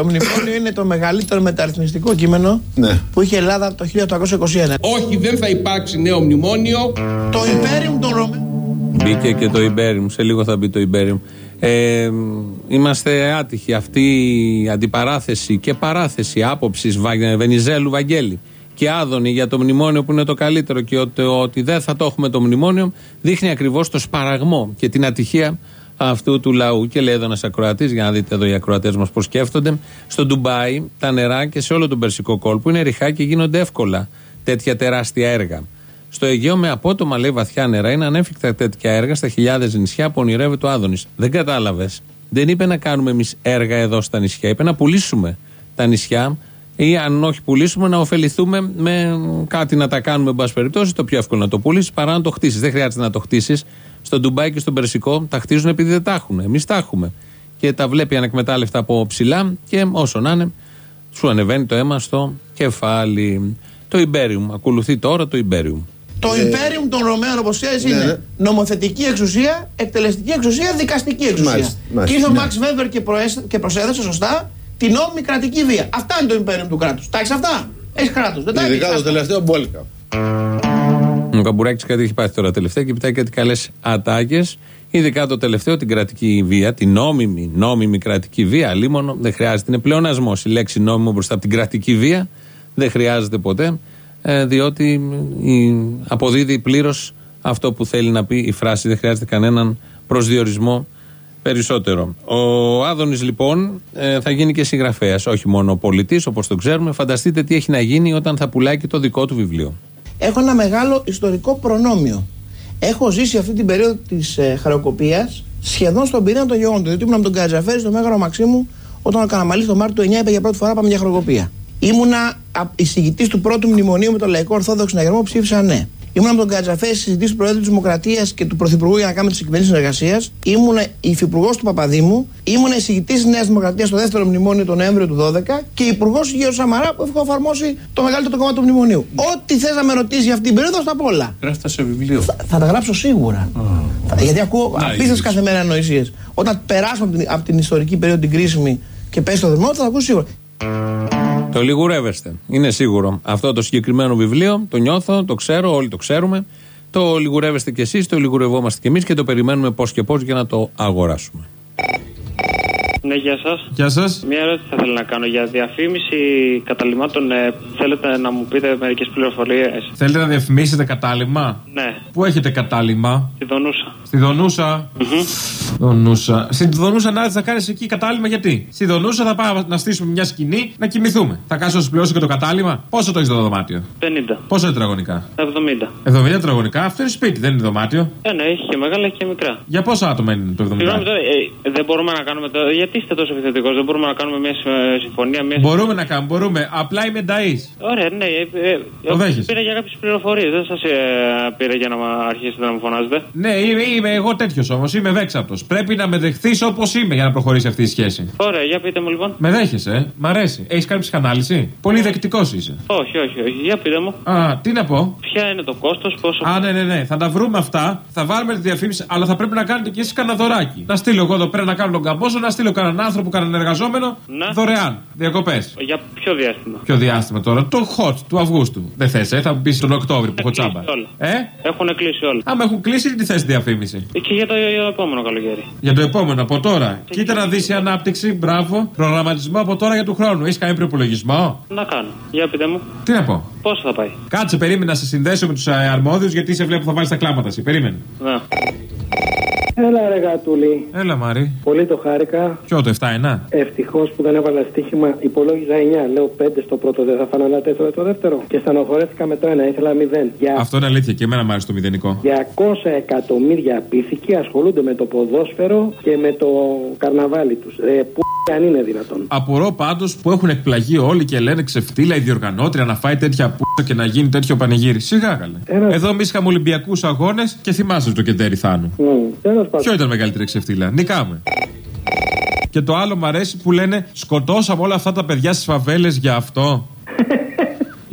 [SPEAKER 1] Το μνημόνιο είναι το μεγαλύτερο μεταρρυθμιστικό κείμενο
[SPEAKER 3] Ναι.
[SPEAKER 1] που είχε η Ελλάδα το 1821.
[SPEAKER 11] Όχι, δεν θα υπάρξει νέο μνημόνιο.
[SPEAKER 1] Το Ιμπέριουμ των Ρωμαίων.
[SPEAKER 4] Μπήκε και το Ιμπέριουμ. Σε λίγο θα μπει το Ιμπέριουμ. Ε, είμαστε άτυχοι. Αυτή η αντιπαράθεση και παράθεση άποψης Βενιζέλου Βαγγέλη και Άδωνη για το μνημόνιο που είναι το καλύτερο και ότι, ότι δεν θα το έχουμε το μνημόνιο δείχνει ακριβώς το σπαραγμό και την ατυχία αυτού του λαού. Και λέει εδώ ένας ακροατής, για να δείτε εδώ οι ακροατές μας πώς σκέφτονται. Στο Ντουμπάι τα νερά και σε όλο τον Περσικό κόλπο είναι ρηχά και γίνονται εύκολα τέτοια τεράστια έργα. Στο Αιγαίο με απότομα λέει βαθιά νερά είναι ανέφικτα τέτοια έργα στα χιλιάδες νησιά που ονειρεύεται ο Άδωνης. Δεν κατάλαβες. Δεν είπε να κάνουμε εμείς έργα εδώ στα νησιά. Είπε να πουλήσουμε τα νησιά ή αν όχι πουλήσουμε να ωφεληθούμε με κάτι να τα κάνουμε, εν πάση περιπτώσει. Το πιο εύκολο να το πουλήσεις παρά να το χτίσεις. Δεν χρειάζεται να το χτίσεις. Στο Ντουμπάι και στον Περσικό τα χτίζουν επειδή δεν τα έχουν. Εμείς τα έχουμε. Και τα βλέπει ανεκμετάλλευτα από ψηλά και όσο να είναι, σου ανεβαίνει το αίμα στο κεφάλι. Το Ιμπέριουμ. Ακολουθεί τώρα το Ιμπέριουμ.
[SPEAKER 1] Το Ιμπέριουμ των Ρωμαίων, όπως ξέρεις,
[SPEAKER 3] Ναι,
[SPEAKER 1] είναι
[SPEAKER 3] ναι.
[SPEAKER 1] νομοθετική εξουσία, εκτελεστική εξουσία, δικαστική εξουσία.
[SPEAKER 3] Μάλιστα, μάλιστα.
[SPEAKER 1] Και ήρθε ο
[SPEAKER 3] Ναι.
[SPEAKER 1] Μαξ Βέμπερ και, προέσ- και προσέδεσε σωστά την νόμιμη κρατική βία. Αυτά είναι το Ιμπέριουμ του κράτους. Τα έχεις αυτά; Έχεις κράτος. Δεν τα έχεις.
[SPEAKER 3] Ειδικά το τελευταίο μπόλικα.
[SPEAKER 4] Ο Καμπουράκης κάτι έχει πάθει τώρα τελευταία και πετάει κάτι καλές ατάκες. Ειδικά το τελευταίο, την κρατική βία, την νόμιμη, νόμιμη κρατική βία. Αλίμονο, δεν χρειάζεται. Είναι πλεονασμό η λέξη νόμιμο μπροστά από την κρατική βία. Δεν χρειάζεται ποτέ, ε, διότι η, αποδίδει πλήρως αυτό που θέλει να πει η φράση. Δεν χρειάζεται κανέναν προσδιορισμό περισσότερο. Ο Άδωνης λοιπόν ε, θα γίνει και συγγραφέας, όχι μόνο πολιτής όπως το ξέρουμε. Φανταστείτε τι έχει να γίνει όταν θα πουλάει και το δικό του βιβλίο.
[SPEAKER 1] Έχω ένα μεγάλο ιστορικό προνόμιο. Έχω ζήσει αυτή την περίοδο της ε, χαροκοπίας σχεδόν στον πυρήνα των γεγόντων. Διότι ήμουν με τον Κατζαφέρη στο Μέγαρο Μαξίμου όταν ο Καναμαλή το Μάρτιο του 9 είπε για πρώτη φορά πάμε για χαροκοπία. Ήμουνα εισηγητής του πρώτου μνημονίου με το Λαϊκό Ορθόδοξο Συναγερμό που ψήφισα ναι. Ήμουνα με τον Κατζαφέρη συζητή του Προέδρου της Δημοκρατίας και του Πρωθυπουργού για να κάνουμε τις κυβερνήσει συνεργασία. Ήμουνα υφυπουργός του Παπαδήμου. Ήμουνα εισηγητής της Νέας Δημοκρατίας στο δεύτερο μνημόνιο τον Νοέμβριο του 12 και υπουργός του Γεωργίου Σαμαρά που έχω εφαρμόσει το μεγαλύτερο κομμάτι του μνημονίου. Ό,τι θες να με ρωτήσεις για αυτή την περίοδο, θα τα πω όλα.
[SPEAKER 4] Γράφτα σε βιβλίο.
[SPEAKER 1] Θα τα γράψω σίγουρα. Θα- γιατί ακούω
[SPEAKER 4] Να,
[SPEAKER 1] απίστευτες κάθε μέρα ανοησίες. Όταν περάσουμε από την, από την ιστορική περίοδο την κρίσιμη και πέσει το δεσμό, θα τα ακούω σίγουρα.
[SPEAKER 4] Το λιγουρεύεστε. Είναι σίγουρο. Αυτό το συγκεκριμένο βιβλίο το νιώθω, το ξέρω, όλοι το ξέρουμε. Το λιγουρεύεστε κι εσείς, το λιγουρευόμαστε κι εμείς και το περιμένουμε πώς και πώς για να το αγοράσουμε.
[SPEAKER 20] Ναι, γεια σας.
[SPEAKER 13] Γεια σας.
[SPEAKER 20] Μια ερώτηση θα ήθελα να κάνω. Για διαφήμιση καταλήμματων, ε, θέλετε να μου πείτε μερικές πληροφορίες;
[SPEAKER 13] Θέλετε να διαφημίσετε κατάλημα;
[SPEAKER 20] Ναι,
[SPEAKER 13] Πού έχετε κατάλημα;
[SPEAKER 20] τη Δονούσα.
[SPEAKER 13] Στη Δονούσα. Δονούσα. Στη Δονούσα να έρθει να κάνεις εκεί κατάλημα γιατί; Στη Δονούσα θα πάμε να στήσουμε μια σκηνή να κοιμηθούμε. Θα κάσω να σου πληρώσω και το κατάλημα. Πόσο το έχεις το δωμάτιο;
[SPEAKER 20] 50.
[SPEAKER 13] Πόσο είναι τετραγωνικά;
[SPEAKER 20] 70.
[SPEAKER 13] 70 τετραγωνικά. Αυτό είναι σπίτι, δεν είναι δωμάτιο.
[SPEAKER 20] Ε, ναι, έχει και μεγάλα και μικρά.
[SPEAKER 13] Για πόσα άτομα είναι το 70.
[SPEAKER 20] Συγγνώμη τώρα, ε, δεν μπορούμε να κάνουμε. τώρα- Γιατί είστε τόσο επιθετικό, δεν μπορούμε να κάνουμε μια συμ- συμφωνία. Μια...
[SPEAKER 13] Μπορούμε να κάνουμε, μπορούμε. Απλά είμαι νταή.
[SPEAKER 20] Ωραία, ναι. Ε, ε,
[SPEAKER 13] Το δέχεσαι.
[SPEAKER 20] Πήρα για κάποιες πληροφορίες. Δεν σας ε, πήρα για να μα αρχίσετε να μου φωνάζετε.
[SPEAKER 13] Ναι, είμαι, είμαι εγώ τέτοιος όμως. Είμαι βέξαπτο. Πρέπει να με δεχθείς όπως είμαι για να προχωρήσει αυτή η σχέση.
[SPEAKER 20] Ωραία, για πείτε μου λοιπόν.
[SPEAKER 13] Με δέχεσαι, ε; Μ' αρέσει. Έχεις κάνει ψυχανάλυση; Πολύ δεκτικός είσαι.
[SPEAKER 20] Όχι, όχι, όχι. Για πείτε μου.
[SPEAKER 13] Α, τι να πω;
[SPEAKER 20] Ποια είναι το κόστος, πόσο.
[SPEAKER 13] Α, ναι, ναι, ναι. Θα τα βρούμε αυτά. Θα βάλουμε τη διαφήμιση, αλλά θα πρέπει να κάνετε και εσείς κανένα δωράκι. Να στείλω εγώ εδώ πέρα να κάνω τον καμπόσο, να στείλω κανέναν άνθρωπο, κανέναν εργαζόμενο.
[SPEAKER 20] Ναι.
[SPEAKER 13] Δωρεάν. Διακοπές.
[SPEAKER 20] Για ποιο διάστημα;
[SPEAKER 13] Ποιο διάστημα τώρα; Το hot του Αυγούστου. Δεν θες, ε; Θα μου πεις τον Οκτώβριο που έχω τσάμπα.
[SPEAKER 20] Όλα.
[SPEAKER 13] Ε;
[SPEAKER 20] Έχουν κλείσει όλα.
[SPEAKER 13] Άμα έχουν κλείσει, τι θες διαφήμιση;
[SPEAKER 20] Ε, Και για το, για το επόμενο καλοκαίρι.
[SPEAKER 13] Για το επόμενο από τώρα. Κοίτα να δεις η ανάπτυξη, μπράβο. Προγραμματισμό από τώρα για του χρόνου. Έχεις κάνει προπολογισμό;
[SPEAKER 20] Να κάνω. Για πείτε μου.
[SPEAKER 13] Τι να πω;
[SPEAKER 20] Πόσο θα πάει;
[SPEAKER 13] Κάτσε, περίμενα να σε συνδέσω με τους αρμόδιους γιατί σε βλέπω θα βάλεις τα κλάματα εσύ. Περίμενε.
[SPEAKER 20] Ναι.
[SPEAKER 21] Έλα ρε γατούλη.
[SPEAKER 13] Έλα, Μάρι.
[SPEAKER 21] Πολύ το χάρηκα.
[SPEAKER 13] Ποιο το 7-1.
[SPEAKER 21] Ευτυχώς που δεν έβαλα στοίχημα. Υπολόγιζα 9. Λέω 5 στο πρώτο, δεν θα φάνε άλλα 4 το δεύτερο. Και στενοχωρέθηκα με το ένα. Ήθελα 0. Για
[SPEAKER 13] Αυτό είναι αλήθεια και εμένα μου άρεσε το μηδενικό.
[SPEAKER 21] 200 εκατομμύρια πίθηκοι ασχολούνται με το ποδόσφαιρο και με το καρναβάλι τους. Ε, πού αν είναι δυνατόν.
[SPEAKER 13] Απορώ πάντως που έχουν εκπλαγεί όλοι και λένε ξεφτύλα η διοργανώτρια να φάει τέτοια πούσα και να γίνει τέτοιο πανηγύρι. Σιγά καλέ. Εδώ εμείς είχαμε Ολυμπιακούς αγώνες και θυμάσαι το κεντέρι Θάνου. Ποιο ήταν μεγαλύτερη ξεφτύλα. Νικάμε. Και το άλλο μου αρέσει που λένε σκοτώσαμε όλα αυτά τα παιδιά στις φαβέλες για αυτό.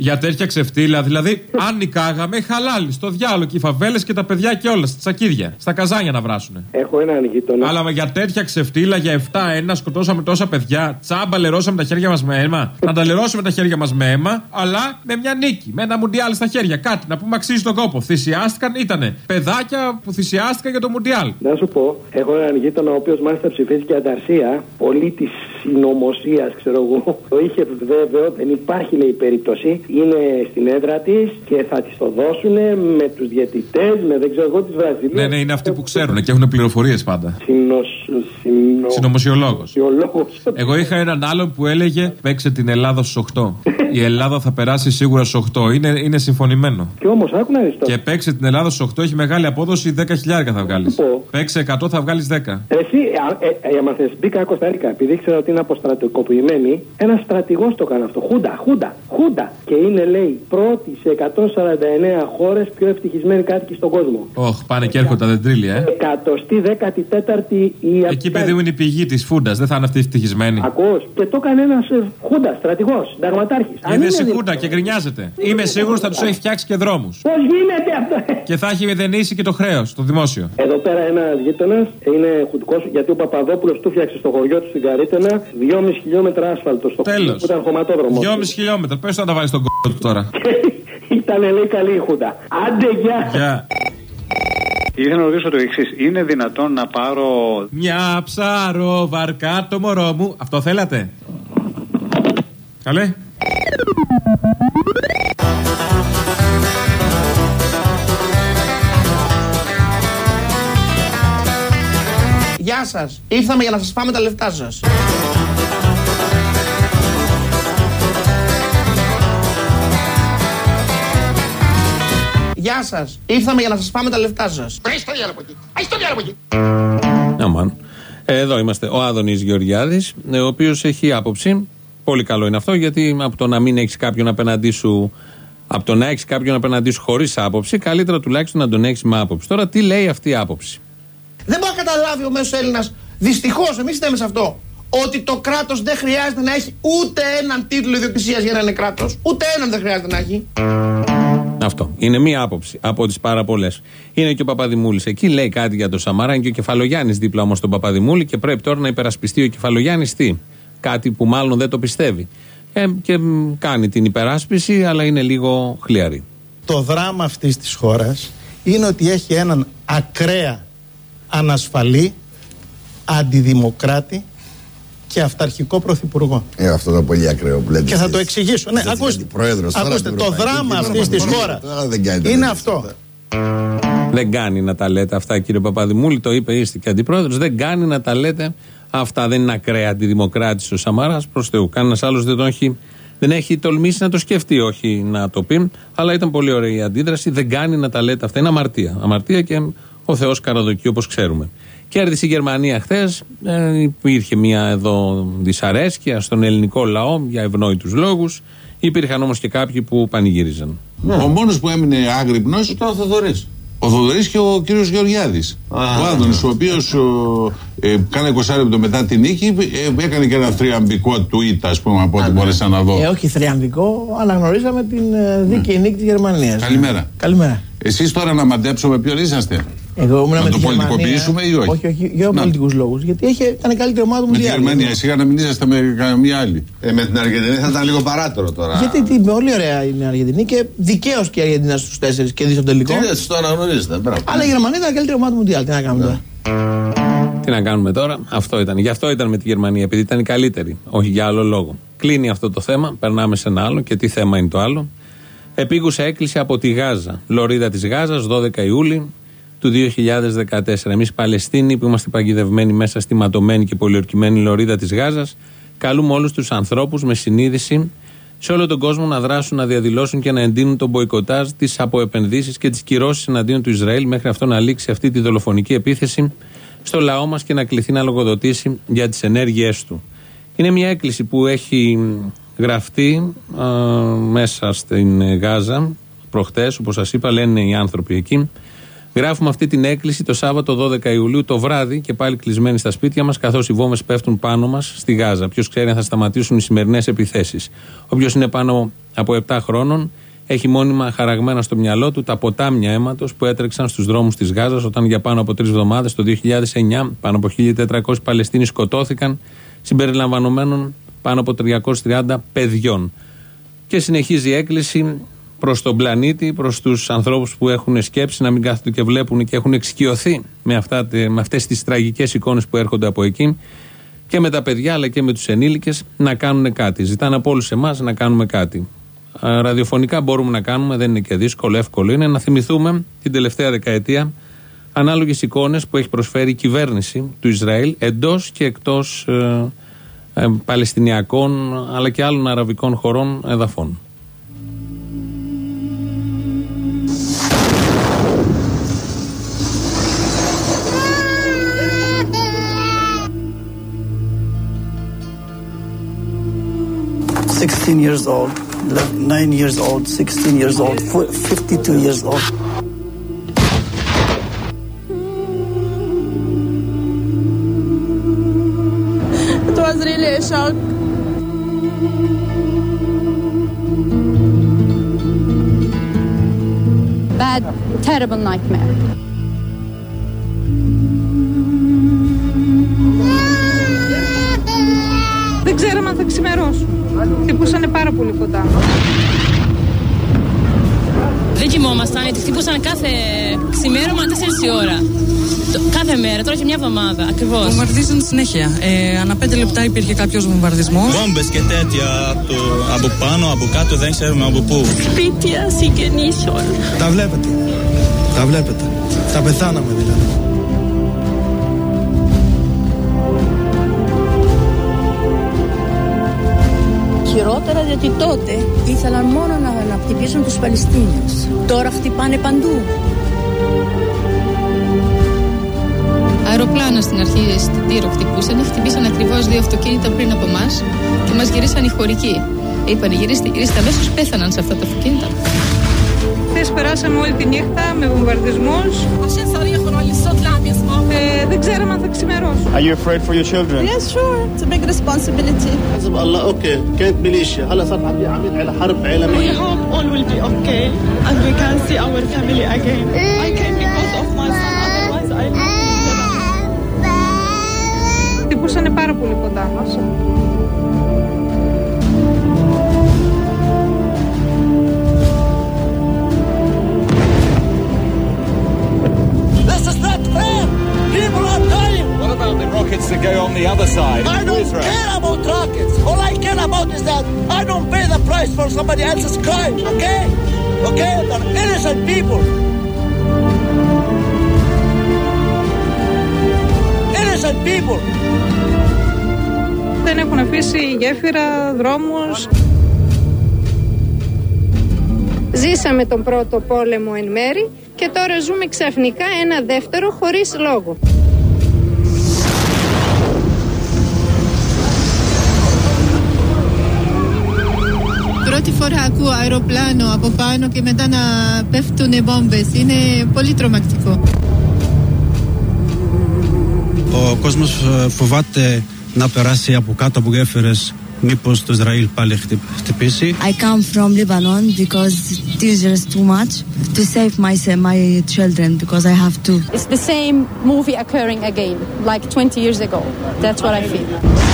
[SPEAKER 13] Για τέτοια ξεφτύλα, δηλαδή, αν νικάγαμε, χαλάλι στο διάλογο και οι φαβέλες και τα παιδιά και όλα, στα τσακίδια, στα καζάνια να βράσουν.
[SPEAKER 21] Έχω έναν γείτονα.
[SPEAKER 13] Αλλά με για τέτοια ξεφτύλα, για 7-1, σκοτώσαμε τόσα παιδιά, τσάμπα λερώσαμε τα χέρια μας με αίμα. Να τα λερώσουμε τα χέρια μας με αίμα, αλλά με μια νίκη, με ένα μουντιάλ στα χέρια. Κάτι να πούμε αξίζει τον κόπο. Θυσιάστηκαν, ήτανε παιδάκια που θυσιάστηκαν για το μουντιάλ.
[SPEAKER 21] Να σου πω, έχω έναν γείτονα ο οποίος μάλιστα ψηφίστηκε ανταρσία, πολίτης συνωμοσίας, ξέρω εγώ. Το είχε βέβαιο, δεν υπάρχει λέει περίπτωση. Είναι στην έδρα της και θα της το δώσουν με τους διαιτητές, με δεν ξέρω εγώ τη Βραζιλία.
[SPEAKER 13] Ναι, ναι, είναι αυτοί που ξέρουν και έχουν πληροφορίες πάντα.
[SPEAKER 21] Συνος... Συνο...
[SPEAKER 13] Συνωμοσιολόγος.
[SPEAKER 21] Συνωμοσιολόγος.
[SPEAKER 13] Εγώ είχα έναν άλλον που έλεγε Παίξε την Ελλάδα στους 8. Η Ελλάδα θα περάσει σίγουρα στους 8. Είναι, είναι συμφωνημένο.
[SPEAKER 21] Και όμως, άκου να δεις τώρα.
[SPEAKER 13] Και παίξε την Ελλάδα στους 8 έχει μεγάλη απόδοση 10.000 θα βγάλεις. Παίξε 100 θα βγάλεις 10.
[SPEAKER 21] Εσύ, ε, ε, άμα θες, μπήκα Κωνσταντίνα, επειδή ήξερα ότι είναι αποστρατικοποιημένη, ένας στρατηγός το έκανε αυτό. Χούντα, χούντα, χούντα. Και είναι, λέει, πρώτη σε 149 χώρες πιο ευτυχισμένη κάτοικοι στον κόσμο.
[SPEAKER 13] Όχ, πάνε και έρχονται τα δεντρίλια, ε.
[SPEAKER 21] Εκατοστή δέκατη τέταρτη η
[SPEAKER 13] Εκεί, παιδί μου, είναι η πηγή της φούντα. Δεν θα είναι αυτή ευτυχισμένη.
[SPEAKER 21] Ακούς. Και το έκανε ένας χούντας, στρατηγός, συνταγματάρχης.
[SPEAKER 13] Είναι σε χούντα και γκρινιάζεται. Είμαι σίγουρος θα τους έχει φτιάξει και δρόμους.
[SPEAKER 21] Πώς γίνεται αυτό.
[SPEAKER 13] Και θα έχει μηδενίσει και το χρέος, το δημόσιο.
[SPEAKER 21] Εδώ πέρα ένας γείτονας είναι χουτικό γιατί ο Παπαδόπουλος του φτιάξε στο χωριό του στην Καρίτενα 2,5 χιλιόμετρα άσφαλτο στο
[SPEAKER 13] Τέλος.
[SPEAKER 21] που ήταν χωματόδρομο.
[SPEAKER 13] 2,5 χιλιόμετρα. Πες να τα βάλεις στον κ του τώρα. (laughs)
[SPEAKER 21] Ήταν λέει καλή η χούντα. Άντε γεια.
[SPEAKER 13] Γεια.
[SPEAKER 22] Ήθελα να ρωτήσω το εξής. Είναι δυνατόν να πάρω.
[SPEAKER 13] Μια ψάρο βαρκά το μωρό μου. Αυτό θέλατε; Καλέ.
[SPEAKER 1] Γεια σας. Ήρθαμε για να σας πάμε τα λεφτά σας. Γεια σας. Ήρθαμε για να σας πάμε τα λεφτά σας. Άις το διάλογο εκεί. Άις το διάλογο εκεί.
[SPEAKER 4] Αμάν. Εδώ είμαστε. Ο Άδωνης Γεωργιάδης, ο οποίος έχει άποψη. Πολύ καλό είναι αυτό, γιατί από το να μην έχεις κάποιον απέναντί σου, από το να έχεις κάποιον απέναντί σου χωρίς άποψη, καλύτερα τουλάχιστον να τον έχεις με άποψη. Τώρα, τι λέει αυτή η άποψη;
[SPEAKER 1] Δεν μπορεί να καταλάβει ο μέσος Έλληνας. Δυστυχώς, εμείς λέμε σε αυτό. Ότι το κράτος δεν χρειάζεται να έχει ούτε έναν τίτλο ιδιοκτησίας για να είναι κράτος. Ούτε έναν δεν χρειάζεται να έχει.
[SPEAKER 4] Αυτό. Είναι μία άποψη από τις πάρα πολλές. Είναι και ο Παπαδημούλης εκεί, λέει κάτι για το Σαμαρά. Είναι και ο Κεφαλογιάννης δίπλα όμως τον Παπαδημούλη και πρέπει τώρα να υπερασπιστεί ο Κεφαλογιάννης τι; Κάτι που μάλλον δεν το πιστεύει. Ε, και μ, κάνει την υπεράσπιση, αλλά είναι λίγο χλιαρή.
[SPEAKER 23] Το δράμα αυτής της χώρας είναι ότι έχει έναν ακραία ανασφαλή, αντιδημοκράτη και αυταρχικό πρωθυπουργό.
[SPEAKER 24] Ε, αυτό το πολύ ακραίο που λέτε.
[SPEAKER 23] Και θα
[SPEAKER 24] εσείς.
[SPEAKER 23] το εξηγήσω. Ναι,
[SPEAKER 24] Είστε
[SPEAKER 23] ακούστε,
[SPEAKER 24] αντιπρόεδρος τώρα
[SPEAKER 23] ακούστε
[SPEAKER 24] του
[SPEAKER 23] το
[SPEAKER 24] Ευρωπαϊκού
[SPEAKER 23] δράμα
[SPEAKER 24] Κέντρου
[SPEAKER 23] αυτής της
[SPEAKER 24] Αναπολιτικών.
[SPEAKER 23] χώρας
[SPEAKER 24] Τώρα δεν κάνετε
[SPEAKER 23] είναι
[SPEAKER 24] τέτοια
[SPEAKER 23] αυτό.
[SPEAKER 4] Δεν κάνει να τα λέτε αυτά, κύριε Παπαδημούλη. Το είπε, είστε και αντιπρόεδρος. Δεν κάνει να τα λέτε αυτά. Δεν είναι ακραία αντιδημοκράτη ο Σαμαράς. Προς Θεού. Κανένας άλλος δεν, τον έχει, δεν έχει τολμήσει να το σκεφτεί, όχι να το πει. Αλλά ήταν πολύ ωραία η αντίδραση. Δεν κάνει να τα λέτε αυτά. Είναι αμαρτία. Αμαρτία και ο Θεός καραδοκεί όπως ξέρουμε. Κέρδισε η Γερμανία χθες. Ε, υπήρχε μια εδώ δυσαρέσκεια στον ελληνικό λαό για ευνόητους λόγους. Υπήρχαν όμως και κάποιοι που πανηγύριζαν.
[SPEAKER 10] Ο μόνος που έμεινε άγρυπνος ήταν ο Θοδωρής. Ο Θοδωρής και ο κύριος Γεωργιάδης. Ο Άδωνης, ο οποίος ε, κάνα 20 λεπτό μετά την νίκη ε, έκανε και ένα θριαμβικό tweet, ας πούμε, από ό,τι μπόρεσα να δω.
[SPEAKER 1] Ε, όχι θριαμβικό, αναγνωρίζαμε την ε, δίκαιη νίκη της Γερμανίας.
[SPEAKER 10] Καλημέρα.
[SPEAKER 1] Καλημέρα.
[SPEAKER 10] Εσείς τώρα να μαντέψουμε ποιον είσαστε.
[SPEAKER 1] Εγώ ήμουν
[SPEAKER 10] Να
[SPEAKER 1] με
[SPEAKER 10] το
[SPEAKER 1] τη Γερμανία.
[SPEAKER 10] πολιτικοποιήσουμε ή όχι;
[SPEAKER 1] Όχι, όχι, για
[SPEAKER 10] Να.
[SPEAKER 1] πολιτικούς λόγους. Γιατί είχε, ήταν η καλύτερη ομάδα του
[SPEAKER 10] Με τη
[SPEAKER 1] Μουντιάλ.
[SPEAKER 10] Γερμανία, εσύ να μην είσαστε με καμία άλλη.
[SPEAKER 24] Ε, με την Αργεντινή θα ήταν λίγο παράτηρο τώρα.
[SPEAKER 1] Γιατί τι, πολύ ωραία είναι η Αργεντινή και δικαίως και η Αργεντινή στους τέσσερις και δεις στο τελικό.
[SPEAKER 24] Τι έτσι το αναγνωρίζετε. Μπράβο.
[SPEAKER 1] Αλλά η Γερμανία ήταν η καλύτερη ομάδα του Μουντιάλ. Τι να κάνουμε τώρα.
[SPEAKER 4] Τι να κάνουμε τώρα, αυτό ήταν. Γι' αυτό ήταν με τη Γερμανία, επειδή ήταν η καλύτερη. Όχι για άλλο λόγο. Κλείνει αυτό το θέμα, περνάμε σε ένα άλλο και τι θέμα είναι το άλλο. Επίγουσα έκκληση από τη Γάζα. Λωρίδα της Γάζας, 12 Ιούλη του 2014. Εμείς Παλαιστίνοι που είμαστε παγιδευμένοι μέσα στη ματωμένη και πολιορκημένη λωρίδα της Γάζας, καλούμε όλους τους ανθρώπους με συνείδηση σε όλο τον κόσμο να δράσουν, να διαδηλώσουν και να εντείνουν τον μποϊκοτάζ, τις αποεπενδύσεις και τις κυρώσεις εναντίον του Ισραήλ μέχρι αυτό να λήξει αυτή τη δολοφονική επίθεση στο λαό μας και να κληθεί να λογοδοτήσει για τις ενέργειές του. Είναι μια έκκληση που έχει γραφτεί α, μέσα στην Γάζα προχτές, όπως σας είπα, λένε οι άνθρωποι εκεί, Γράφουμε αυτή την έκκληση το Σάββατο 12 Ιουλίου το βράδυ και πάλι κλεισμένοι στα σπίτια μας, καθώς οι βόμβες πέφτουν πάνω μας στη Γάζα. Ποιος ξέρει αν θα σταματήσουν οι σημερινές επιθέσεις. Όποιος είναι πάνω από 7 χρόνων έχει μόνιμα χαραγμένα στο μυαλό του τα ποτάμια αίματος που έτρεξαν στους δρόμους της Γάζας όταν για πάνω από τρεις εβδομάδες το 2009 πάνω από 1.400 Παλαιστίνοι σκοτώθηκαν, συμπεριλαμβανομένων πάνω από 330 παιδιών. Και συνεχίζει η έκκληση προς τον πλανήτη, προς τους ανθρώπους που έχουν σκέψει να μην κάθονται και βλέπουν και έχουν εξοικειωθεί με, αυτά, με αυτές τις τραγικές εικόνες που έρχονται από εκεί και με τα παιδιά αλλά και με τους ενήλικες να κάνουν κάτι. Ζητάνε από όλους εμάς να κάνουμε κάτι. Α, Ραδιοφωνικά μπορούμε να κάνουμε, δεν είναι και δύσκολο, εύκολο είναι να θυμηθούμε την τελευταία δεκαετία ανάλογες εικόνες που έχει προσφέρει η κυβέρνηση του Ισραήλ εντός και εκτός ε, ε, Παλαιστινιακών αλλά και άλλων αραβικών χωρών εδαφών.
[SPEAKER 25] Sixteen years old, nine years old, sixteen years old, fifty-two years old.
[SPEAKER 26] It was really a shock.
[SPEAKER 27] Bad, terrible nightmare.
[SPEAKER 28] Δεν ξέραμε αν θα ξημερώσουν. Χτυπούσανε πάρα πολύ κοντά.
[SPEAKER 29] Δεν κοιμόμασταν, γιατί χτυπούσαν κάθε ξημέρωμα 4 η ώρα. Το- Κάθε μέρα, τώρα και μια εβδομάδα, ακριβώς.
[SPEAKER 30] Βομβαρδίζουν συνέχεια. Ε, ανά πέντε λεπτά υπήρχε κάποιος βομβαρδισμός.
[SPEAKER 31] Βόμβες και τέτοια από, το, από πάνω, από κάτω, δεν ξέρουμε από πού.
[SPEAKER 29] Σπίτια, συγγενείς, όλα.
[SPEAKER 23] Τα βλέπετε. Τα βλέπετε. Τα πεθάναμε δηλαδή.
[SPEAKER 32] Χειρότερα γιατί τότε ήθελαν μόνο να, να χτυπήσουν τους Παλαιστίνιους. Τώρα χτυπάνε παντού.
[SPEAKER 33] Αεροπλάνα στην αρχή στην Τύρο χτυπούσαν. Χτυπήσαν ακριβώς δύο αυτοκίνητα πριν από εμά και μας γυρίσαν οι χωρικοί. Είπαν γυρίστε, γυρίστε αμέσως πέθαναν σε αυτά τα αυτοκίνητα.
[SPEAKER 28] Χθες περάσαμε όλη τη νύχτα με βομβαρδισμούς. Ε, δεν ξέραμε αν θα ξημερώσουν.
[SPEAKER 24] Are you afraid for your children?
[SPEAKER 32] Yes, sure. It's a big responsibility.
[SPEAKER 24] حسب الله اوكي كانت ميليشيا هلا صار عم يعمل على حرب
[SPEAKER 32] We
[SPEAKER 24] عالميه
[SPEAKER 32] hope all will be okay and we can see our family again. I came because of my son, otherwise I
[SPEAKER 28] Χτυπούσανε πάρα πολύ κοντά μας.
[SPEAKER 34] Rockets that go on the other side?
[SPEAKER 35] I
[SPEAKER 34] into
[SPEAKER 35] don't
[SPEAKER 34] Israel?
[SPEAKER 35] care about rockets. All I care about is that I don't pay the price for somebody else's crime. Okay? Okay? They're innocent people. Innocent people.
[SPEAKER 28] Δεν έχουν αφήσει γέφυρα, δρόμους.
[SPEAKER 36] Ζήσαμε τον πρώτο πόλεμο εν μέρη και τώρα ζούμε ξαφνικά ένα δεύτερο χωρίς λόγο.
[SPEAKER 37] Πρώτη φορά ακούω αεροπλάνο από πάνω και μετά να πέφτουν μπόμπες. Είναι πολύ τρομακτικό.
[SPEAKER 38] Ο κόσμος ε, φοβάται να περάσει από κάτω από γέφυρες μήπως το Ισραήλ πάλι χτυ- χτυπήσει.
[SPEAKER 32] I come from Lebanon because dangerous too much to save my my children because I have to.
[SPEAKER 27] It's the same movie occurring again, like 20 years ago. That's what I feel.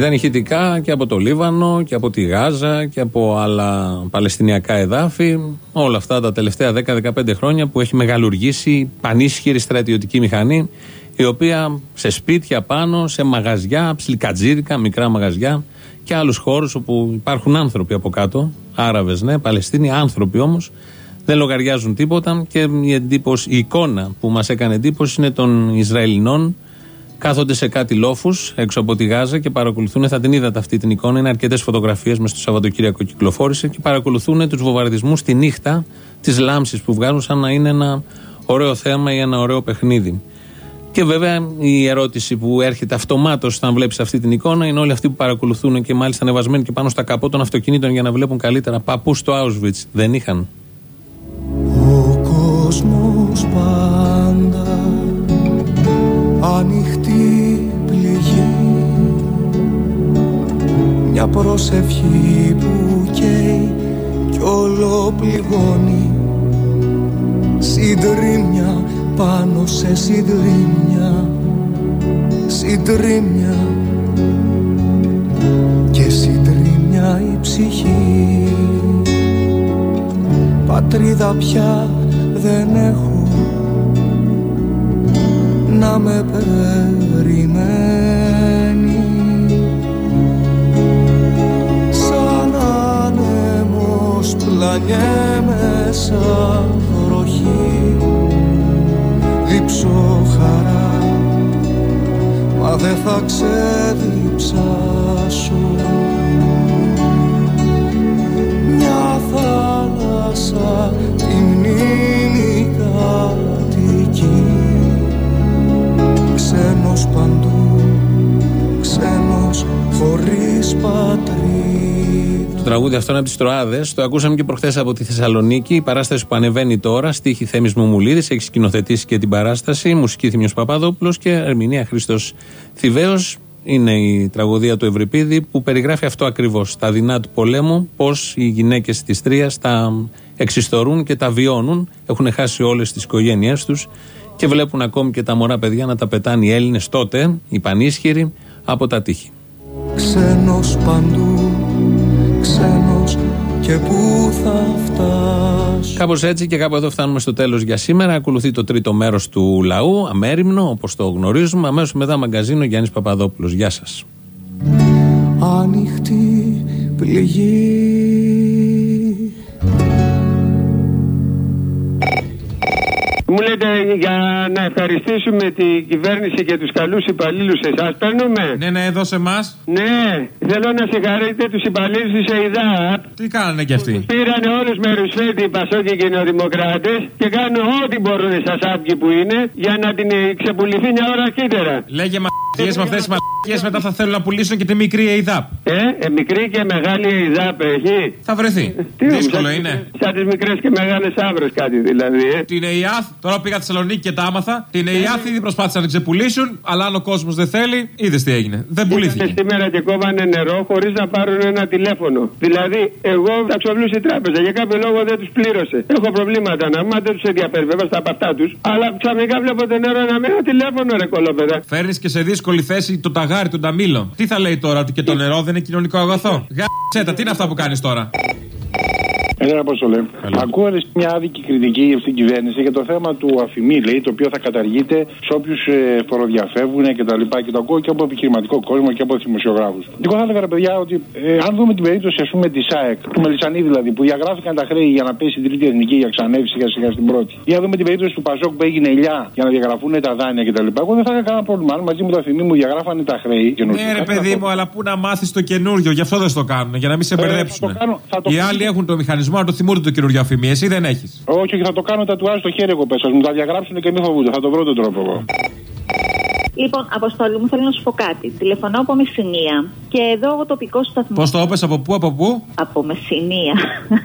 [SPEAKER 4] Ήταν ηχητικά και από το Λίβανο και από τη Γάζα και από άλλα παλαιστινιακά εδάφη. Όλα αυτά τα τελευταία 10-15 χρόνια που έχει μεγαλουργήσει πανίσχυρη στρατιωτική μηχανή η οποία σε σπίτια πάνω, σε μαγαζιά, ψιλικατζίρικα, μικρά μαγαζιά και άλλους χώρους όπου υπάρχουν άνθρωποι από κάτω, Άραβες ναι, Παλαιστίνοι, άνθρωποι όμως δεν λογαριάζουν τίποτα και η, εντύπωση, η εικόνα που μας έκανε εντύπωση είναι των Ισραηλινών κάθονται σε κάτι λόφους έξω από τη Γάζα και παρακολουθούν. Θα την είδατε αυτή την εικόνα. Είναι αρκετές φωτογραφίες μες στο Σαββατοκύριακο κυκλοφόρησε και παρακολουθούν τους βομβαρδισμούς τη νύχτα, τις λάμψεις που βγάζουν σαν να είναι ένα ωραίο θέμα ή ένα ωραίο παιχνίδι. Και βέβαια η ερώτηση που έρχεται αυτομάτως όταν βλέπεις αυτή την εικόνα είναι όλοι αυτοί που παρακολουθούν και μάλιστα ανεβασμένοι και πάνω στα καπό των αυτοκινήτων για να βλέπουν καλύτερα. Παππούς στο Auschwitz δεν είχαν.
[SPEAKER 39] Ο κόσμος πάντα ανοιχτή μια προσευχή που καίει κι όλο πληγώνει. Συντρίμια πάνω σε συντρίμια συντρίμια. Και συντρίμια η ψυχή. Πατρίδα πια δεν έχω να με περιμένει άνεμος πλανιέ μέσα βροχή δίψω χαρά μα δεν θα ξεδιψάσω μια θάλασσα τη μνήμη κατοικεί ξένος παντού ξένος χωρίς πατρίδα
[SPEAKER 4] Το τραγούδι αυτό είναι από τις Τροάδες. Το ακούσαμε και προχθές από τη Θεσσαλονίκη. Η παράσταση που ανεβαίνει τώρα, στίχη Θέμης Μουμουλίδη, έχει σκηνοθετήσει και την παράσταση. Μουσική Θημιος Παπαδόπουλος και ερμηνεία Χρήστος Θηβαίος. Είναι η τραγωδία του Ευρυπίδη που περιγράφει αυτό ακριβώς. Τα δεινά του πολέμου, πώς οι γυναίκες της Τρίας τα εξιστορούν και τα βιώνουν. Έχουν χάσει όλες τις οικογένειές τους και βλέπουν ακόμη και τα μωρά παιδιά να τα πετάνε οι Έλληνες τότε, οι πανίσχυροι, από τα τείχη.
[SPEAKER 39] Ξένος παντού, ξένος και πού θα φτάσω
[SPEAKER 4] Κάπως έτσι και κάπου εδώ φτάνουμε στο τέλος για σήμερα. Ακολουθεί το τρίτο μέρος του λαού, αμέριμνο όπως το γνωρίζουμε. Αμέσως μετά μαγκαζίνο Γιάννης Παπαδόπουλος. Γεια σας.
[SPEAKER 39] Ανοιχτή πληγή
[SPEAKER 40] Μου λέτε για να ευχαριστήσουμε την κυβέρνηση και τους καλούς υπαλλήλους εσάς. Παίρνουμε;
[SPEAKER 13] Ναι, ναι, εδώ σε εμάς.
[SPEAKER 40] Ναι, θέλω να συγχαρείτε τους υπαλλήλους της ΕΙΔΑΠ.
[SPEAKER 13] Τι κάνανε κι αυτοί;
[SPEAKER 40] Πήραν όλους με ρουσφέτη, πασόκοι και νεοδημοκράτες και κάνουν ό,τι μπορούν στα σάπκι που είναι για να την ε, ξεπουληθεί μια ώρα αρχίτερα.
[SPEAKER 13] Λέγε μαλακίες με αυτές τις μαλακίες μετά θα θέλουν να πουλήσουν και τη μικρή ΕΙΔΑΠ.
[SPEAKER 40] Ε, ε, μικρή και μεγάλη ΕΙΔΑΠ έχει.
[SPEAKER 13] Θα βρεθεί.
[SPEAKER 40] Τι
[SPEAKER 13] Δύσκολο
[SPEAKER 40] σαν-
[SPEAKER 13] είναι.
[SPEAKER 40] Σαν τις μικρές και μεγάλες άβρες κάτι δηλαδή. Ε.
[SPEAKER 13] Την ΕΙΑΘ, τώρα πήγα στη Θεσσαλονίκη και τα άμαθα. Την ΕΙΑΘ ήδη προσπάθησαν να την ξεπουλήσουν, αλλά αν ο κόσμος δεν θέλει, είδες τι έγινε. Δεν πουλήθηκε.
[SPEAKER 40] Ήρθανε σήμερα και κόβανε νερό χωρίς να πάρουν ένα τηλέφωνο. Δηλαδή, εγώ θα ξοβλούσε η τράπεζα για κάποιο λόγο δεν τους πλήρωσε. Έχω προβλήματα να μα δεν τους ενδιαφέρει βέβαια στα από αυτά τους. Αλλά ξαφνικά βλέπω το νερό να με ένα τηλέφωνο ρε κολόπεδα.
[SPEAKER 13] Φέρνεις και σε δύσκολη θέση το ταγάρι, τον Ταμίλο. Τι θα λέει τώρα, ότι και το νερό δεν είναι κοινωνικό αγαθό; Γάτσέτα, τι είναι αυτά που κάνεις τώρα;
[SPEAKER 41] Ένα Απόστολε. Ακούω ρε, μια άδικη κριτική για αυτήν την κυβέρνηση για το θέμα του αφημί, λέει, το οποίο θα καταργείται σε όποιους ε, φοροδιαφεύγουν και τα λοιπά. Και το ακούω και από επιχειρηματικό κόσμο και από δημοσιογράφους. Εγώ θα έλεγα, ρε παιδιά, ότι ε, αν δούμε την περίπτωση, ας πούμε, της ΣΑΕΚ, του Μελισανή δηλαδή, που διαγράφηκαν τα χρέη για να πέσει την τρίτη εθνική για να ξανανεύει σιγά σιγά στην πρώτη. Ή αν δούμε την περίπτωση του Πασόκ που έγινε ηλιά για να διαγραφούν τα δάνεια κτλ. Εγώ δεν θα είχα κανένα πρόβλημα. Αν μαζί μου το αφημί μου διαγράφανε τα χρέη. καινούργια,
[SPEAKER 13] Ναι, ρε
[SPEAKER 41] κάτι
[SPEAKER 13] παιδί
[SPEAKER 41] θα
[SPEAKER 13] μου, αλλά πού να μάθεις το καινούριο, γι' αυτό δεν στο κάνουν, για να μην σε
[SPEAKER 41] Ε, θα
[SPEAKER 13] μπερδέψουν.
[SPEAKER 41] το κάνω- θα το
[SPEAKER 13] Οι
[SPEAKER 41] κάνω.
[SPEAKER 13] άλλοι έχουν το μηχανισμό να το θυμούνται το καινούριο αφημί, εσύ δεν έχεις.
[SPEAKER 41] Όχι, όχι, θα το κάνω τατουάζ στο χέρι εγώ πέσα. Μου τα διαγράψουν και μη φοβούνται. Θα το βρω τον τρόπο εγώ.
[SPEAKER 42] Λοιπόν, Αποστόλη μου, θέλω να σου πω κάτι. Τηλεφωνώ από Μεσσηνία και εδώ ο τοπικό σταθμό.
[SPEAKER 13] Πώς το έπε, από πού, από πού;
[SPEAKER 42] Από Μεσσηνία.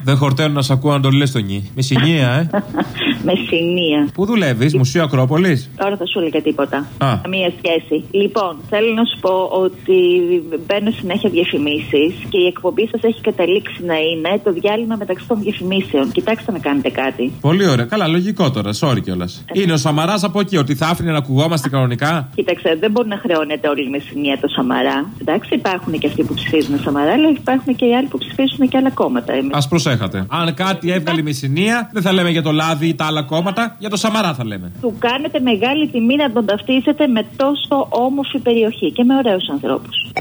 [SPEAKER 13] Δεν χορταίνουν να σε ακούω να το λες στο νι. Μεσηνία, ε. (laughs)
[SPEAKER 42] Μεσσηνία.
[SPEAKER 13] Πού δουλεύεις, Μουσείο Ακρόπολης;
[SPEAKER 42] Τώρα θα σου έλεγα τίποτα.
[SPEAKER 13] Α.
[SPEAKER 42] Καμία σχέση. Λοιπόν, θέλω να σου πω ότι μπαίνουν συνέχεια διαφημίσεις και η εκπομπή σας έχει καταλήξει να είναι το διάλειμμα μεταξύ των διαφημίσεων. Κοιτάξτε να κάνετε κάτι.
[SPEAKER 13] Πολύ ωραία. Καλά, λογικό τώρα. Sorry κιόλας. Είναι ο Σαμαράς από εκεί, ότι θα άφηνε να ακουγόμαστε κανονικά;
[SPEAKER 42] Κοίταξε, δεν μπορεί να χρεώνεται όλη η Μεσσηνία το Σαμαρά. Εντάξει, υπάρχουν και αυτοί που ψηφίζουν Σαμαρά, αλλά υπάρχουν και οι άλλοι που ψηφίζουν και άλλα κόμματα. Εμείς
[SPEAKER 13] Α προσέχατε. Αν κάτι έβγαλε η Μεσσηνία, δεν θα λέμε για το λάδι ή τα άλλα κόμματα, για το Σαμαρά θα λέμε.
[SPEAKER 42] Του κάνετε μεγάλη τιμή να τον ταυτίζετε με τόσο όμορφη περιοχή και με ωραίους ανθρώπους.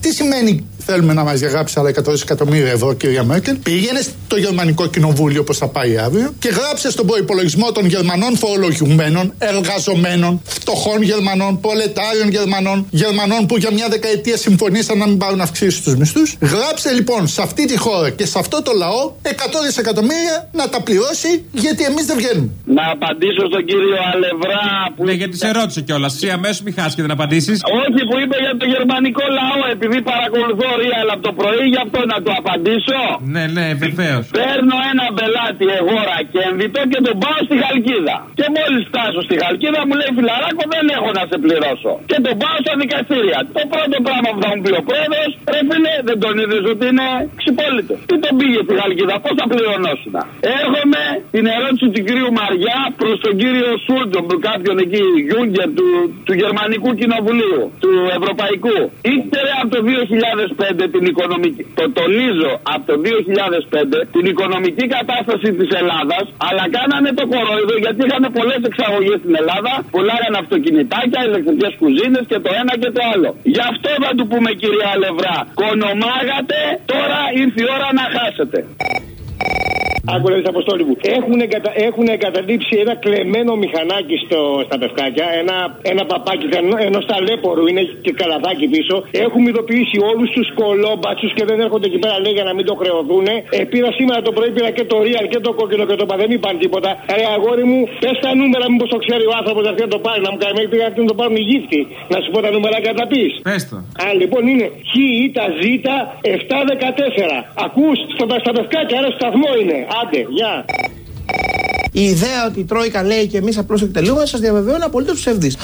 [SPEAKER 23] Τι σημαίνει θέλουμε να μας διαγράψει άλλα 100 δισεκατομμύρια ευρώ, κυρία Μέρκελ. Πήγαινε στο Γερμανικό Κοινοβούλιο όπως θα πάει αύριο και γράψε στον προπολογισμό των Γερμανών φορολογουμένων, εργαζομένων, φτωχών Γερμανών, προλετάριων Γερμανών, Γερμανών που για μια δεκαετία συμφωνήσαν να μην πάρουν αυξήσεις στους μισθούς. Γράψε λοιπόν σε αυτή τη χώρα και σε αυτό το λαό 100 δισεκατομμύρια να τα πληρώσει γιατί εμείς δεν βγαίνουμε.
[SPEAKER 43] Να απαντήσω στον κύριο Αλευρά που.
[SPEAKER 13] Ναι, γιατί σε ρώτησε κιόλας. Εσύ αμέσως μη χάσει και δεν απαντήσεις.
[SPEAKER 43] Όχι, που είπε για το γερμανικό λαό, επειδή παρακολουθώ real από το πρωί, γι' αυτό να το απαντήσω.
[SPEAKER 13] Ναι, ναι, βεβαίως.
[SPEAKER 43] Παίρνω ένα πελάτη εγώ ρακένδυτο και τον πάω στη Χαλκίδα. Και μόλις φτάσω στη Χαλκίδα μου λέει φιλαράκο δεν έχω να σε πληρώσω. Και τον πάω στα δικαστήρια. Το πρώτο πράγμα που θα μου πει ο πρόεδρος, ρε φίλε, δεν τον είδες ότι είναι ξυπόλυτος. Τι τον πήγε στη Χαλκίδα, πώς θα πληρωνόσουν. Έρχομαι την ερώτηση του κυρίου Μαριά προς τον κύριο Σούλτον, κάποιον εκεί, Γιούγκερ του, του Γερμανικού Κοινοβουλίου, του Ευρωπαϊκού. Ήξερε από το 2005 την οικονομική. Το τονίζω από το 2005 την οικονομική κατάσταση της Ελλάδας, αλλά κάνανε το κορόιδο γιατί είχαν πολλές εξαγωγές στην Ελλάδα, πουλάγανε αυτοκινητάκια, ηλεκτρικές κουζίνες και το ένα και το άλλο. Γι' αυτό θα του πούμε κυρία Αλευρά, κονομάγατε, τώρα ήρθε η ώρα να χάσετε.
[SPEAKER 44] Άκουρε τι αποστόλη μου. Έχουν, εγκατα... έχουν εγκαταλείψει ένα κλεμμένο μηχανάκι στο... στα πευκάκια. Ένα, ένα παπάκι ενό ταλέπορου είναι και καλαδάκι πίσω. Έχουμε ειδοποιήσει όλους τους κολόμπατσους και δεν έρχονται εκεί πέρα λέει για να μην το χρεωθούν. Ε, πήρα σήμερα το πρωί πήρα και το real και το κόκκινο και το πα. Δεν είπαν τίποτα. Ε, αγόρι μου, πες τα νούμερα, μήπως το ξέρει ο άνθρωπος να το πάρει. Να μου κάνει πήγα να το πάρουν οι γύφτη. Να σου πω τα νούμερα και τα πεις.
[SPEAKER 13] Πες το.
[SPEAKER 44] Α, λοιπόν είναι χ ή τα ζ 714. Ακούς στα πευκάκια, ένα σταθμό είναι. Άντε, γεια.
[SPEAKER 45] Η ιδέα ότι η Τρόικα λέει και εμείς απλώς εκτελούμε, σας διαβεβαιώ είναι απολύτως ψευδής.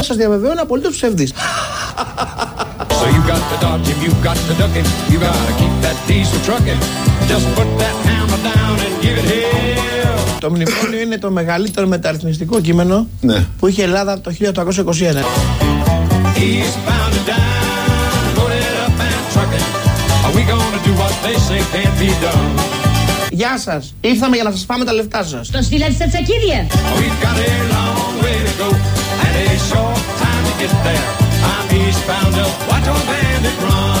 [SPEAKER 45] Σας διαβεβαιώ είναι απολύτως ψευδής. So you got to dodge him, you got to duck him, you gotta keep that diesel trucking. Just put that hammer down and give it hell. Το μνημόνιο είναι το μεγαλύτερο μεταρρυθμιστικό κείμενο
[SPEAKER 23] ναι.
[SPEAKER 45] που είχε η Ελλάδα το 1821. Γεια σας, ήρθαμε για να σας πάμε τα λεφτά σας.
[SPEAKER 46] Το στείλατε στα τσακίδια. I'm eastbound up, watch on bandit run.